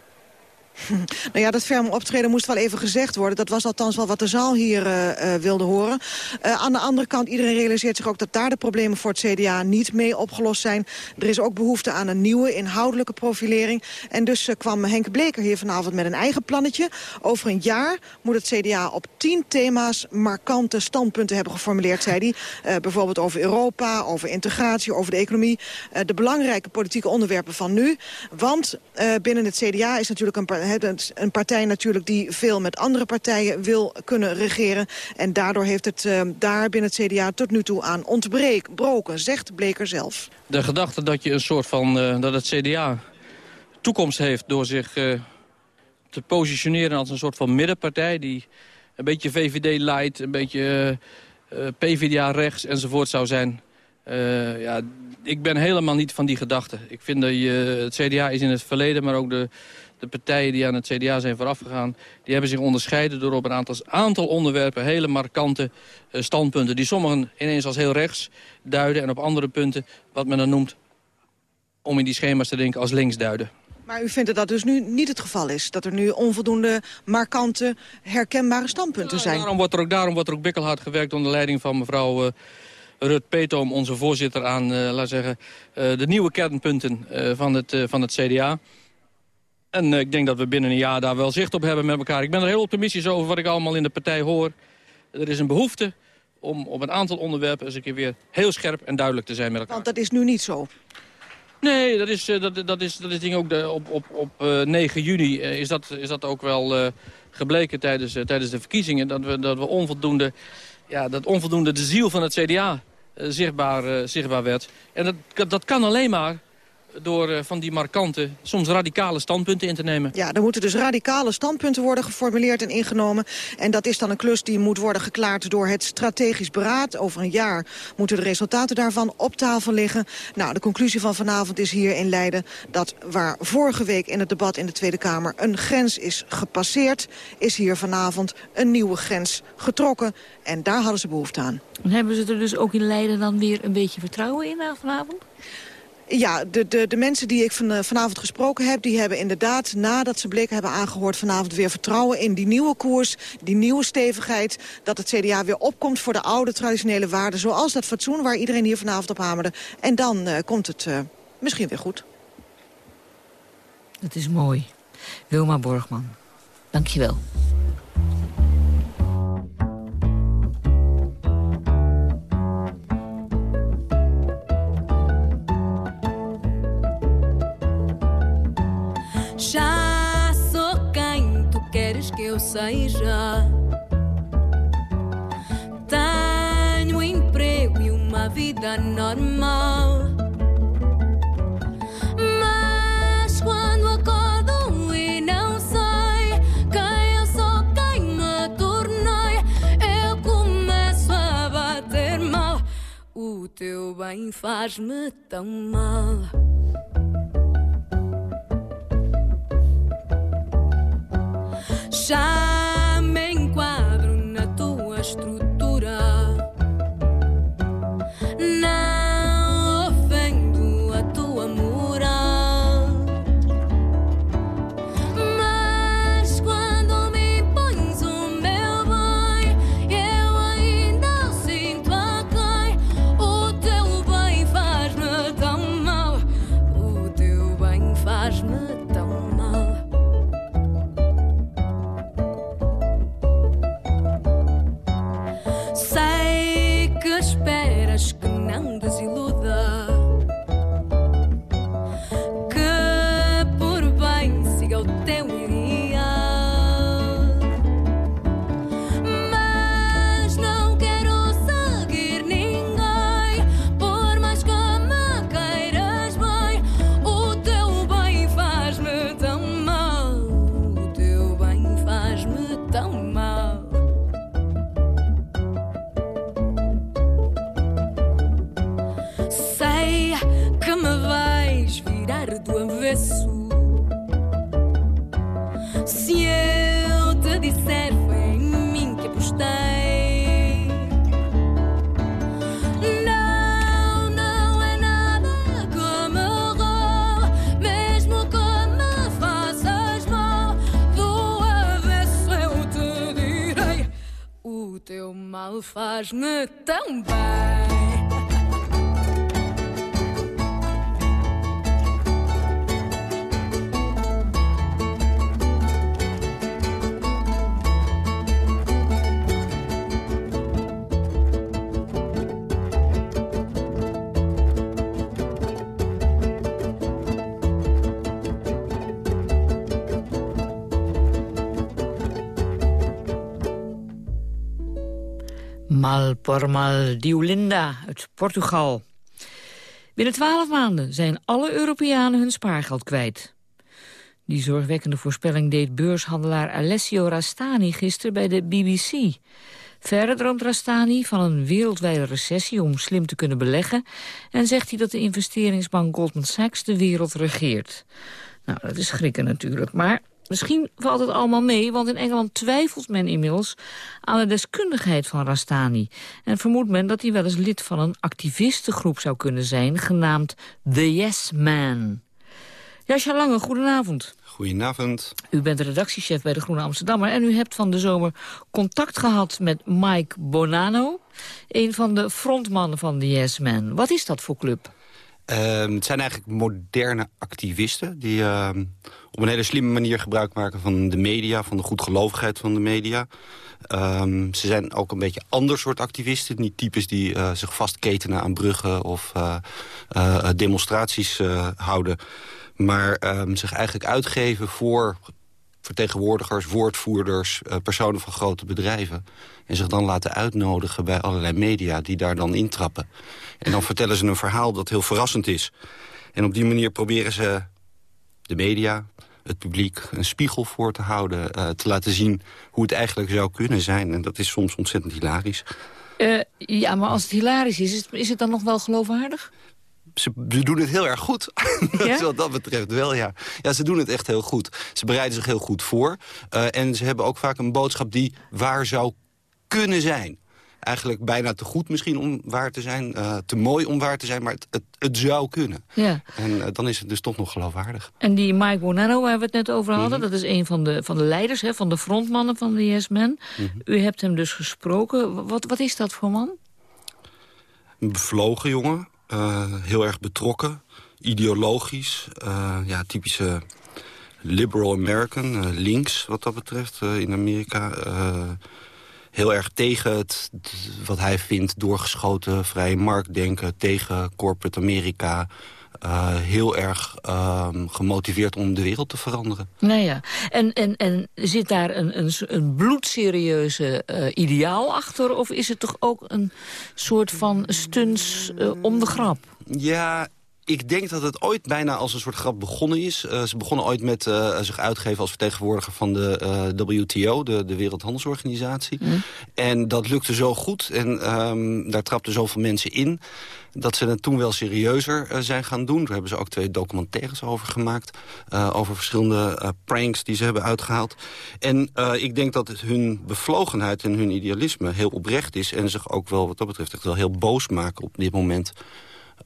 *laughs* Nou ja, dat ferme optreden moest wel even gezegd worden. Dat was althans wel wat de zaal hier uh, uh, wilde horen. Uh, aan de andere kant, iedereen realiseert zich ook dat daar de problemen voor het CDA niet mee opgelost zijn. Er is ook behoefte aan een nieuwe inhoudelijke profilering. En dus kwam Henk Bleker hier vanavond met een eigen plannetje. Over een jaar moet het CDA op tien thema's markante standpunten hebben geformuleerd, zei hij. bijvoorbeeld over Europa, over integratie, over de economie. de belangrijke politieke onderwerpen van nu. Want binnen het CDA is natuurlijk een een partij natuurlijk die veel met andere partijen wil kunnen regeren. En daardoor heeft het uh, daar binnen het CDA tot nu toe aan ontbroken, zegt Bleker zelf. De gedachte dat je een soort van, uh, dat het CDA toekomst heeft door zich uh, te positioneren als een soort van middenpartij die een beetje VVD light, een beetje PvdA rechts enzovoort zou zijn. ja, ik ben helemaal niet van die gedachte. Ik vind dat je, het CDA is in het verleden, maar ook de de partijen die aan het CDA zijn voorafgegaan... die hebben zich onderscheiden door op een aantal, aantal onderwerpen... hele markante uh, standpunten die sommigen ineens als heel rechts duiden... en op andere punten wat men dan noemt, om in die schema's te denken, als links duiden. Maar u vindt dat dat dus nu niet het geval is? Dat er nu onvoldoende markante, herkenbare standpunten zijn? Ja, daarom, wordt er ook, daarom wordt er ook bikkelhard gewerkt onder leiding van mevrouw... Uh, Rut Peetoom, onze voorzitter, aan uh, laat zeggen, uh, de nieuwe kernpunten uh, van, het, van het CDA. En uh, ik denk dat we binnen een jaar daar wel zicht op hebben met elkaar. Ik ben er heel optimistisch over wat ik allemaal in de partij hoor. Er is een behoefte om op een aantal onderwerpen eens een keer weer heel scherp en duidelijk te zijn met elkaar. Want dat is nu niet zo. Nee, dat is, uh, dat, dat is, dat is ding ook de, op, op, op uh, 9 juni is, dat, is dat ook wel gebleken tijdens, tijdens de verkiezingen. Dat we, dat we onvoldoende, ja, dat onvoldoende de ziel van het CDA zichtbaar, zichtbaar werd. En dat, dat kan alleen maar door uh, van die markante, soms radicale standpunten in te nemen. Ja, er moeten dus radicale standpunten worden geformuleerd en ingenomen. En dat is dan een klus die moet worden geklaard door het strategisch beraad. Over een jaar moeten de resultaten daarvan op tafel liggen. Nou, de conclusie van vanavond is hier in Leiden... dat waar vorige week in het debat in de Tweede Kamer een grens is gepasseerd... is hier vanavond een nieuwe grens getrokken. En daar hadden ze behoefte aan. En hebben ze er dus ook in Leiden dan weer een beetje vertrouwen in vanavond? Ja, de, de, de mensen die ik van, uh, vanavond gesproken heb... die hebben inderdaad, nadat ze blikken hebben aangehoord... vanavond weer vertrouwen in die nieuwe koers, die nieuwe stevigheid... dat het CDA weer opkomt voor de oude traditionele waarden... zoals dat fatsoen waar iedereen hier vanavond op hamerde. En dan uh, komt het uh, misschien weer goed. Het is mooi. Wilma Borgman, dank je wel. Já sou quem tu queres que eu seja. Tenho um emprego e uma vida normal. Mas quando acordo e não sei quem eu sou, quem me tornei, eu começo a bater mal. O teu bem faz-me tão mal. Já me enquadro Mal por mal Diolinda uit Portugal. Binnen twaalf maanden zijn alle Europeanen hun spaargeld kwijt. Die zorgwekkende voorspelling deed beurshandelaar Alessio Rastani gisteren bij de BBC. Verder droomt Rastani van een wereldwijde recessie om slim te kunnen beleggen... en zegt hij dat de investeringsbank Goldman Sachs de wereld regeert. Nou, dat is schrikken natuurlijk, maar Misschien valt het allemaal mee, want in Engeland twijfelt men inmiddels aan de deskundigheid van Rastani. En vermoedt men dat hij wel eens lid van een activistengroep zou kunnen zijn, genaamd The Yes Man. Jascha Lange, goedenavond. Goedenavond. U bent redactiechef bij de Groene Amsterdammer en u hebt van de zomer contact gehad met Mike Bonanno, een van de frontmannen van The Yes Man. Wat is dat voor club? Ehm, het zijn eigenlijk moderne activisten die ehm, op een hele slimme manier gebruik maken van de media, van de goedgelovigheid van de media. Ehm, ze zijn ook een beetje ander soort activisten. Niet types die uh, zich vastketenen aan bruggen of uh, uh, demonstraties houden. Maar zich eigenlijk uitgeven voor vertegenwoordigers, woordvoerders, personen van grote bedrijven. En zich dan laten uitnodigen bij allerlei media die daar dan intrappen. En dan vertellen ze een verhaal dat heel verrassend is. En op die manier proberen ze de media, het publiek een spiegel voor te houden. Uh, te laten zien hoe het eigenlijk zou kunnen zijn. En dat is soms ontzettend hilarisch. Uh, ja, maar als het hilarisch is, is het dan nog wel geloofwaardig? Ze, doen het heel erg goed. *laughs* Ja? Wat dat betreft wel, ja. Ja, ze doen het echt heel goed. Ze bereiden zich heel goed voor. Uh, en ze hebben ook vaak een boodschap die waar zou kunnen zijn eigenlijk bijna te goed misschien om waar te zijn. Uh, te mooi om waar te zijn, maar het, het, het zou kunnen. Ja. En uh, dan is het dus toch nog geloofwaardig. En die Mike Bonanno, waar we het net over hadden... Mm -hmm. dat is een van de, van de leiders, hè, van de frontmannen van de Yes Men. Mm -hmm. U hebt hem dus gesproken. Wat, wat is dat voor man? Een bevlogen jongen. Uh, heel erg betrokken. Ideologisch. ja, typische liberal American. links, wat dat betreft, in Amerika heel erg tegen het, wat hij vindt, doorgeschoten vrije marktdenken... tegen corporate Amerika. Uh, heel erg uh, gemotiveerd om de wereld te veranderen. Nou ja, en, en, en zit daar een, een, een bloedserieuze uh, ideaal achter... of is het toch ook een soort van stunts om de grap? Ja, ik denk dat het ooit bijna als een soort grap begonnen is. Uh, ze begonnen ooit met uh, zich uitgeven als vertegenwoordiger van de uh, WTO, de, de Wereldhandelsorganisatie. Mm. En dat lukte zo goed en um, daar trapten zoveel mensen in... dat ze het toen wel serieuzer zijn gaan doen. Daar hebben ze ook twee documentaires over gemaakt. over verschillende pranks die ze hebben uitgehaald. En ik denk dat hun bevlogenheid en hun idealisme heel oprecht is... en zich ook wel wat dat betreft echt wel heel boos maken op dit moment...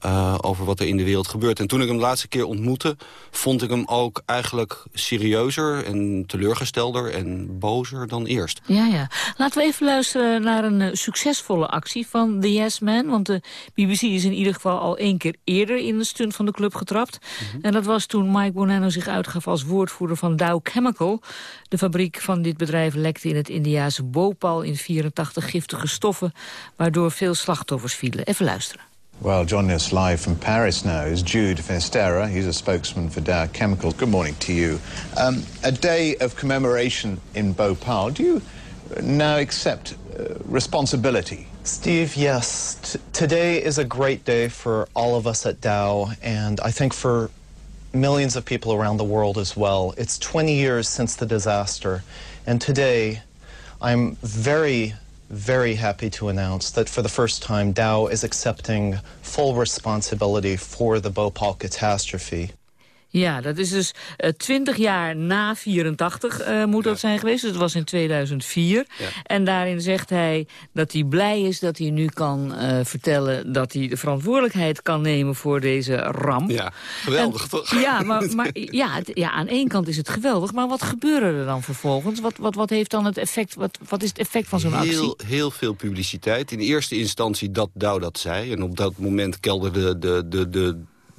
Uh, over wat er in de wereld gebeurt. En toen ik hem de laatste keer ontmoette... vond ik hem ook eigenlijk serieuzer en teleurgestelder en bozer dan eerst. Ja, ja. Laten we even luisteren naar een uh, succesvolle actie van The Yes Man. Want de BBC is in ieder geval al één keer eerder in de stunt van de club getrapt. Mm -hmm. En dat was toen Mike Bonanno zich uitgaf als woordvoerder van Dow Chemical. De fabriek van dit bedrijf lekte in het Indiase Bhopal in 84 giftige stoffen... waardoor veel slachtoffers vielen. Even luisteren. Well, joining us live from Paris now is Jude Finisterra. He's a spokesman for Dow Chemical. Good morning to you. Um, a day of commemoration in Bhopal. Do you now accept uh, responsibility? Steve, yes. T today is a great day for all of us at Dow, and I think for millions of people around the world as well. It's 20 years since the disaster, and today I'm very very happy to announce that for the first time Dow is accepting full responsibility for the Bhopal catastrophe. Ja, dat is dus eh, twintig jaar na 84 uh, moet dat zijn geweest. Dus dat was in 2004. Ja. En daarin zegt hij dat hij blij is dat hij nu kan uh, vertellen... dat hij de verantwoordelijkheid kan nemen voor deze ramp. Ja, geweldig en, toch? Ja, maar, *laughs* maar ja, het, ja, aan één kant is het geweldig. Maar wat gebeurde er dan vervolgens? Wat, wat, wat heeft dan het effect? Wat, wat is het effect van zo'n actie? Heel, heel veel publiciteit. In eerste instantie dat Dow dat zei. En op dat moment kelderde de, de, de, de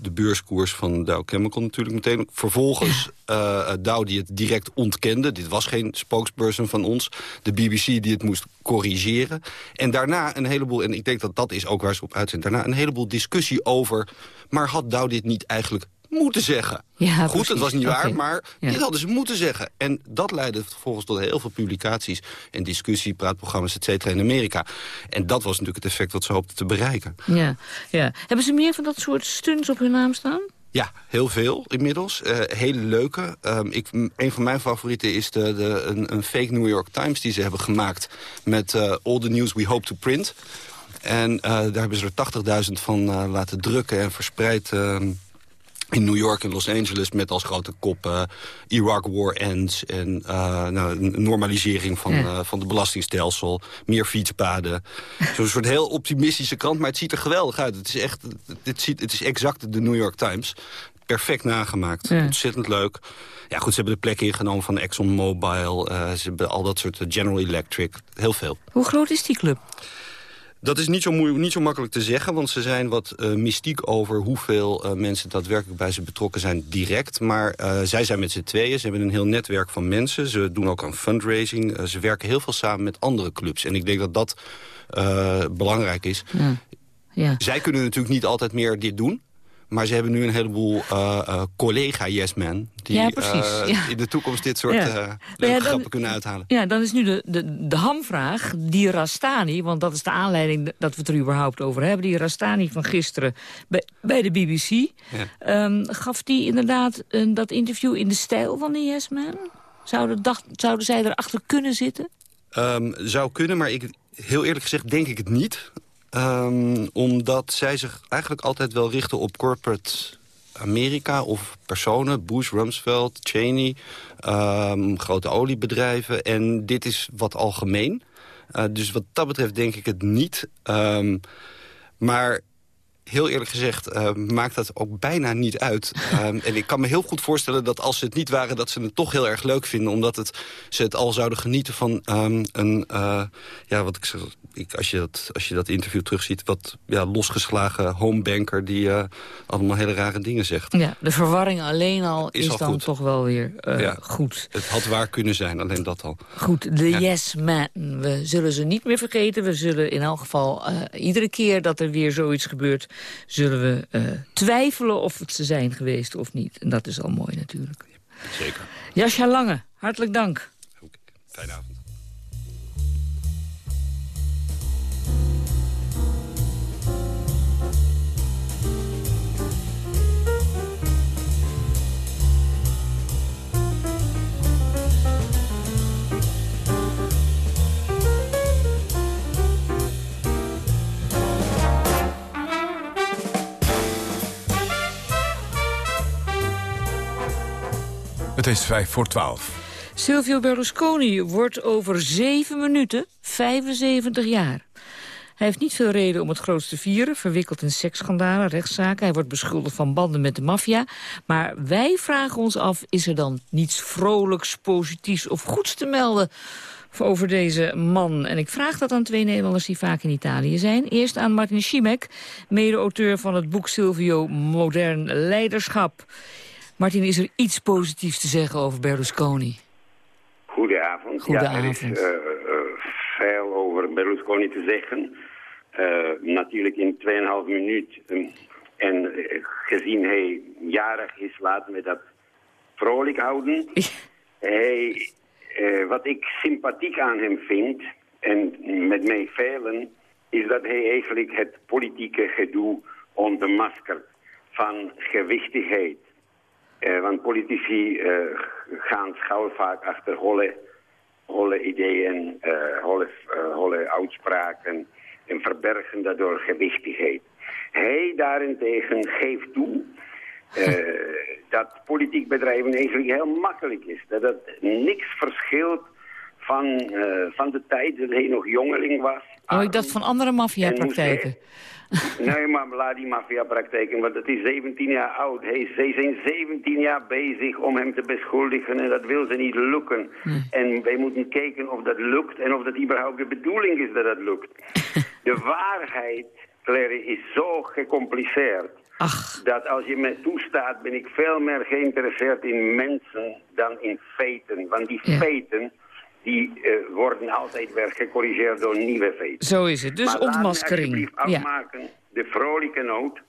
beurskoers van Dow Chemical natuurlijk meteen. Vervolgens uh, Dow die het direct ontkende. Dit was geen spokesperson van ons. De BBC die het moest corrigeren. En daarna een heleboel, en ik denk dat dat is ook waar ze op uit zijn... daarna een heleboel discussie over... maar had Dow dit niet eigenlijk moeten zeggen. Ja, Goed, precies. het was niet waar, Okay. maar Ja. dit hadden ze moeten zeggen. En dat leidde vervolgens tot heel veel publicaties en discussie, praatprogramma's, et cetera, in Amerika. En dat was natuurlijk het effect wat ze hoopten te bereiken. Ja, ja. Hebben ze meer van dat soort stunts op hun naam staan? Ja, heel veel inmiddels. Eh, hele leuke. Ehm, ik, een van mijn favorieten is de, de, een, een fake New York Times die ze hebben gemaakt... met eh, All the News We Hope to Print. En eh, daar hebben ze er 80.000 van laten drukken en verspreid... in New York en Los Angeles met als grote kop eh, Iraq War ends... en eh, nou, een normalisering van, Ja. eh, van het belastingstelsel, meer fietspaden. Zo'n soort heel optimistische krant, maar het ziet er geweldig uit. Het is echt, het, ziet, het is exact de New York Times. Perfect nagemaakt, Ja. ontzettend leuk. Ja goed, ze hebben de plek ingenomen van ExxonMobil. eh ze hebben al dat soort General Electric, heel veel. Hoe groot is die club? Dat is niet zo, moeilijk, niet zo makkelijk te zeggen, want ze zijn wat eh, mystiek over hoeveel eh, mensen daadwerkelijk bij ze betrokken zijn direct. Maar eh, zij zijn met z'n tweeën, ze hebben een heel netwerk van mensen. Ze doen ook aan fundraising. Ze werken heel veel samen met andere clubs. En ik denk dat dat belangrijk is. Ja. Ja. Zij kunnen natuurlijk niet altijd meer dit doen. Maar ze hebben nu een heleboel eh, eh, collega yes men die Ja, eh, ja. in de toekomst dit soort Ja. eh, Nou leuke ja, dan- grappen kunnen uithalen. Ja, dan is nu de, de, de hamvraag, die Rastani... want dat is de aanleiding dat we het er überhaupt over hebben... die Rastani van gisteren bij, bij de BBC... Ehm, gaf die inderdaad een, dat interview in de stijl van de Yes Man? Zouden, dacht, zouden zij erachter kunnen zitten? Ehm, zou kunnen, maar ik, heel eerlijk gezegd denk ik het niet. Ehm, omdat zij zich eigenlijk altijd wel richten op corporate Amerika of personen. Bush, Rumsfeld, Cheney, ehm, grote oliebedrijven. En dit is wat algemeen. Eh, dus wat dat betreft denk ik het niet. Ehm, maar heel eerlijk gezegd eh, maakt dat ook bijna niet uit. *laughs* Ehm, en ik kan me heel goed voorstellen dat als ze het niet waren... dat ze het toch heel erg leuk vinden. Omdat het, ze het al zouden genieten van ehm, een... eh, ja, wat ik zeg, ik, als, je dat, als je dat interview terugziet... wat ja, losgeslagen homebanker die eh, allemaal hele rare dingen zegt. Ja, de verwarring alleen al Is is, al dan goed. toch wel weer Ja. goed. Het had waar kunnen zijn, alleen dat al. Goed, de Ja. Yes Man. We zullen ze niet meer vergeten. We zullen in elk geval iedere keer dat er weer zoiets gebeurt... zullen we eh, twijfelen of het ze zijn geweest of niet. En dat is al mooi natuurlijk. Zeker. Jascha Lange, hartelijk dank. Fijne avond. Is vijf voor twaalf. Silvio Berlusconi wordt over zeven minuten 75 jaar. Hij heeft niet veel reden om het grootste vieren, verwikkeld in seksschandalen, rechtszaken. Hij wordt beschuldigd van banden met de maffia. Maar wij vragen ons af, is er dan niets vrolijks, positiefs of goeds te melden over deze man? En ik vraag dat aan twee Nederlanders die vaak in Italië zijn. Eerst aan Martin Schimek, mede-auteur van het boek Silvio Modern Leiderschap. Martin, is er iets positiefs te zeggen over Berlusconi? Goedenavond. Goedenavond. Ja, er is eh, eh, veel over Berlusconi te zeggen. Eh, natuurlijk in 2,5 minuut. eh, en gezien hij jarig is, laten we dat vrolijk houden. *laughs* Hij, wat ik sympathiek aan hem vind, en met mij velen, is dat hij eigenlijk het politieke gedoe ontmaskert van gewichtigheid. Eh, want politici eh, gaan schouw vaak achter holle, holle ideeën, eh, holle, holle uitspraken en verbergen daardoor gewichtigheid. Hij daarentegen geeft toe dat *laughs* dat politiek bedrijven eigenlijk heel makkelijk is. Dat het niks verschilt van, eh, van de tijd dat hij nog jongeling was. Oh, ik dacht van andere maffiapraktijken. Nee, maar laat die maffiapraktijken, want het is 17 jaar oud. Hij, zij zijn 17 jaar bezig om hem te beschuldigen en dat wil ze niet lukken. En wij moeten kijken of dat lukt en of dat überhaupt de bedoeling is dat dat lukt. *laughs* de waarheid, Claire, is zo gecompliceerd. Dat als je me toestaat, ben ik veel meer geïnteresseerd in mensen dan in feiten. Want die feiten, die eh, worden altijd weer gecorrigeerd door nieuwe feiten. Zo is het. Dus maar laat me ontmaskering. Ja. afmaken, de vrolijke noot.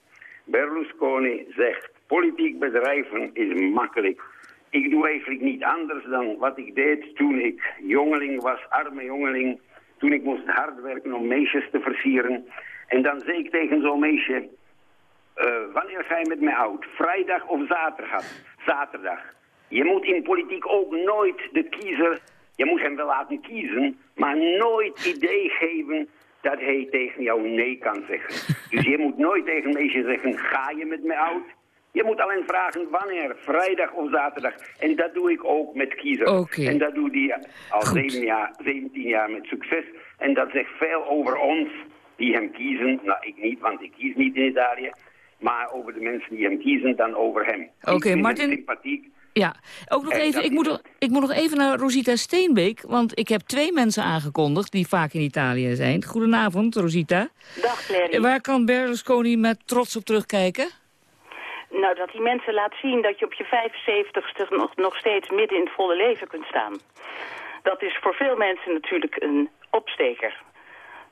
Berlusconi zegt, politiek bedrijven is makkelijk. Ik doe eigenlijk niet anders dan wat ik deed toen ik jongeling was, arme jongeling. Toen ik moest hard werken om meisjes te versieren. En dan zei ik tegen zo'n meisje, eh, wanneer ga je met mij oud? Vrijdag of zaterdag? Zaterdag. Je moet in politiek ook nooit de kiezer, je moet hem wel laten kiezen, maar nooit idee geven dat hij tegen jou nee kan zeggen. Dus je moet nooit tegen een meisje zeggen, ga je met mij oud? Je moet alleen vragen wanneer, vrijdag of zaterdag. En dat doe ik ook met kiezer. Oké. En dat doe die al 7 jaar, 17 jaar met succes. En dat zegt veel over ons die hem kiezen. Nou, ik niet, want ik kies niet in Italië. Maar over de mensen die hem kiezen, dan over hem. Oké, Martin- sympathiek. Ja, ook nog En even, ik moet, nog, ik moet nog even naar Rosita Steenbeek, want ik heb twee mensen aangekondigd die vaak in Italië zijn. Goedenavond, Rosita. Dag Clary. Waar kan Berlusconi met trots op terugkijken? Nou, dat die mensen laat zien dat je op je 75ste nog, nog steeds midden in het volle leven kunt staan. Dat is voor veel mensen natuurlijk een opsteker.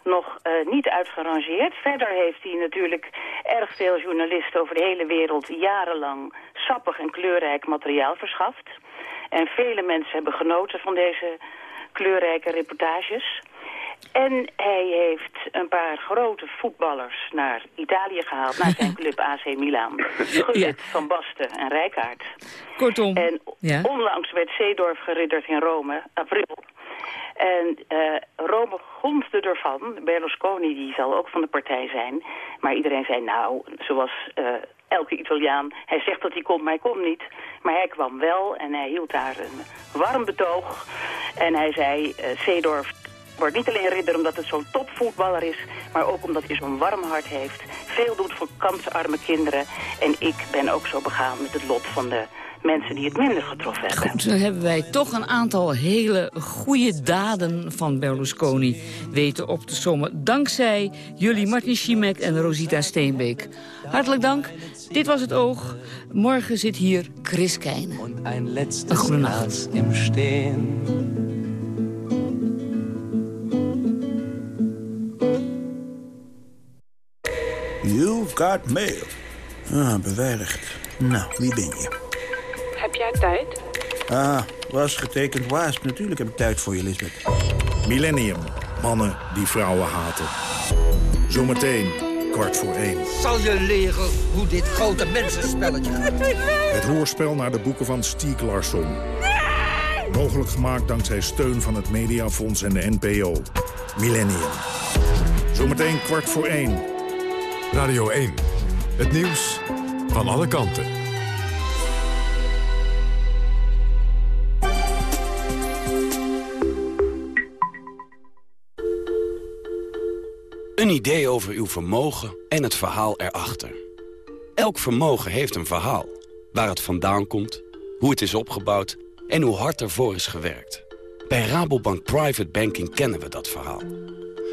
Nog eh, niet uitgerangeerd. Verder heeft hij natuurlijk erg veel journalisten over de hele wereld jarenlang sappig en kleurrijk materiaal verschaft. En vele mensen hebben genoten van deze kleurrijke reportages. En hij heeft een paar grote voetballers naar Italië gehaald, naar zijn club *laughs* AC Milan. Gullit, Van Basten en Rijkaard. Kortom, En ja. onlangs werd Zeedorf geridderd in Rome, april. En eh, Rome gonsde ervan. Berlusconi die zal ook van de partij zijn. Maar iedereen zei, nou, zoals eh, elke Italiaan... hij zegt dat hij komt, maar hij komt niet. Maar hij kwam wel en hij hield daar een warm betoog. En hij zei, eh Zeedorf wordt niet alleen ridder omdat het zo'n topvoetballer is... maar ook omdat hij zo'n warm hart heeft. Veel doet voor kansarme kinderen. En ik ben ook zo begaan met het lot van de mensen die het minder getroffen hebben. Goed, dan hebben wij toch een aantal hele goede daden van Berlusconi weten op te sommen. Dankzij jullie Martin Schimek en Rosita Steenbeek. Hartelijk dank. Dit was het Oog. Morgen zit hier Chris Keijne. Een goede nacht. Im. You've got mail. Ah, beveiligd. Nou, wie ben je? Heb jij tijd? Ah, was getekend waas. Natuurlijk heb ik tijd voor je, Lisbeth. Millennium. Mannen die vrouwen haten. Zometeen, kwart voor één. Zal je leren hoe dit grote mensenspelletje gaat? *laughs* Het hoorspel naar de boeken van Stieg Larsson. Mogelijk gemaakt dankzij steun van het Mediafonds en de NPO. Millennium. Zometeen kwart voor één. Radio 1. Het nieuws van alle kanten. Een idee over uw vermogen en het verhaal erachter. Elk vermogen heeft een verhaal. Waar het vandaan komt, hoe het is opgebouwd en hoe hard ervoor is gewerkt. Bij Rabobank Private Banking kennen we dat verhaal.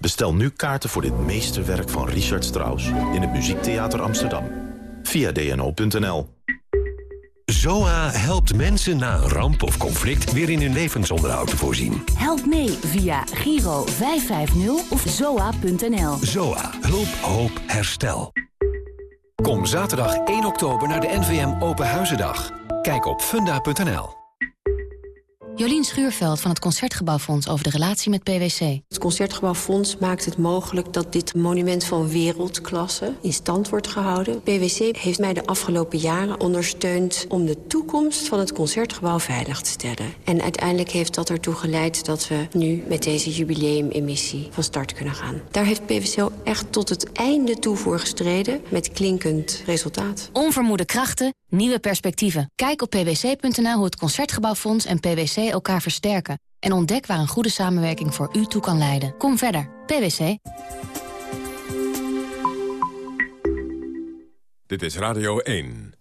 Bestel nu kaarten voor dit meesterwerk van Richard Strauss... in het Muziektheater Amsterdam. Via dno.nl. ZOA helpt mensen na een ramp of conflict weer in hun levensonderhoud te voorzien. Help mee via Giro 550 of zoa.nl. ZOA. Hulp, hoop, herstel. Kom zaterdag 1 oktober naar de NVM Open Huizendag. Kijk op funda.nl. Jolien Schuurveld van het Concertgebouwfonds over de relatie met PwC. Het Concertgebouwfonds maakt het mogelijk dat dit monument van wereldklasse in stand wordt gehouden. PwC heeft mij de afgelopen jaren ondersteund om de toekomst van het Concertgebouw veilig te stellen. En uiteindelijk heeft dat ertoe geleid dat we nu met deze jubileumemissie van start kunnen gaan. Daar heeft PwC echt tot het einde toe voor gestreden met klinkend resultaat. Onvermoede krachten, nieuwe perspectieven. Kijk op pwc.nl hoe het Concertgebouwfonds en PwC elkaar versterken. En ontdek waar een goede samenwerking voor u toe kan leiden. Kom verder. PwC. Dit is Radio 1.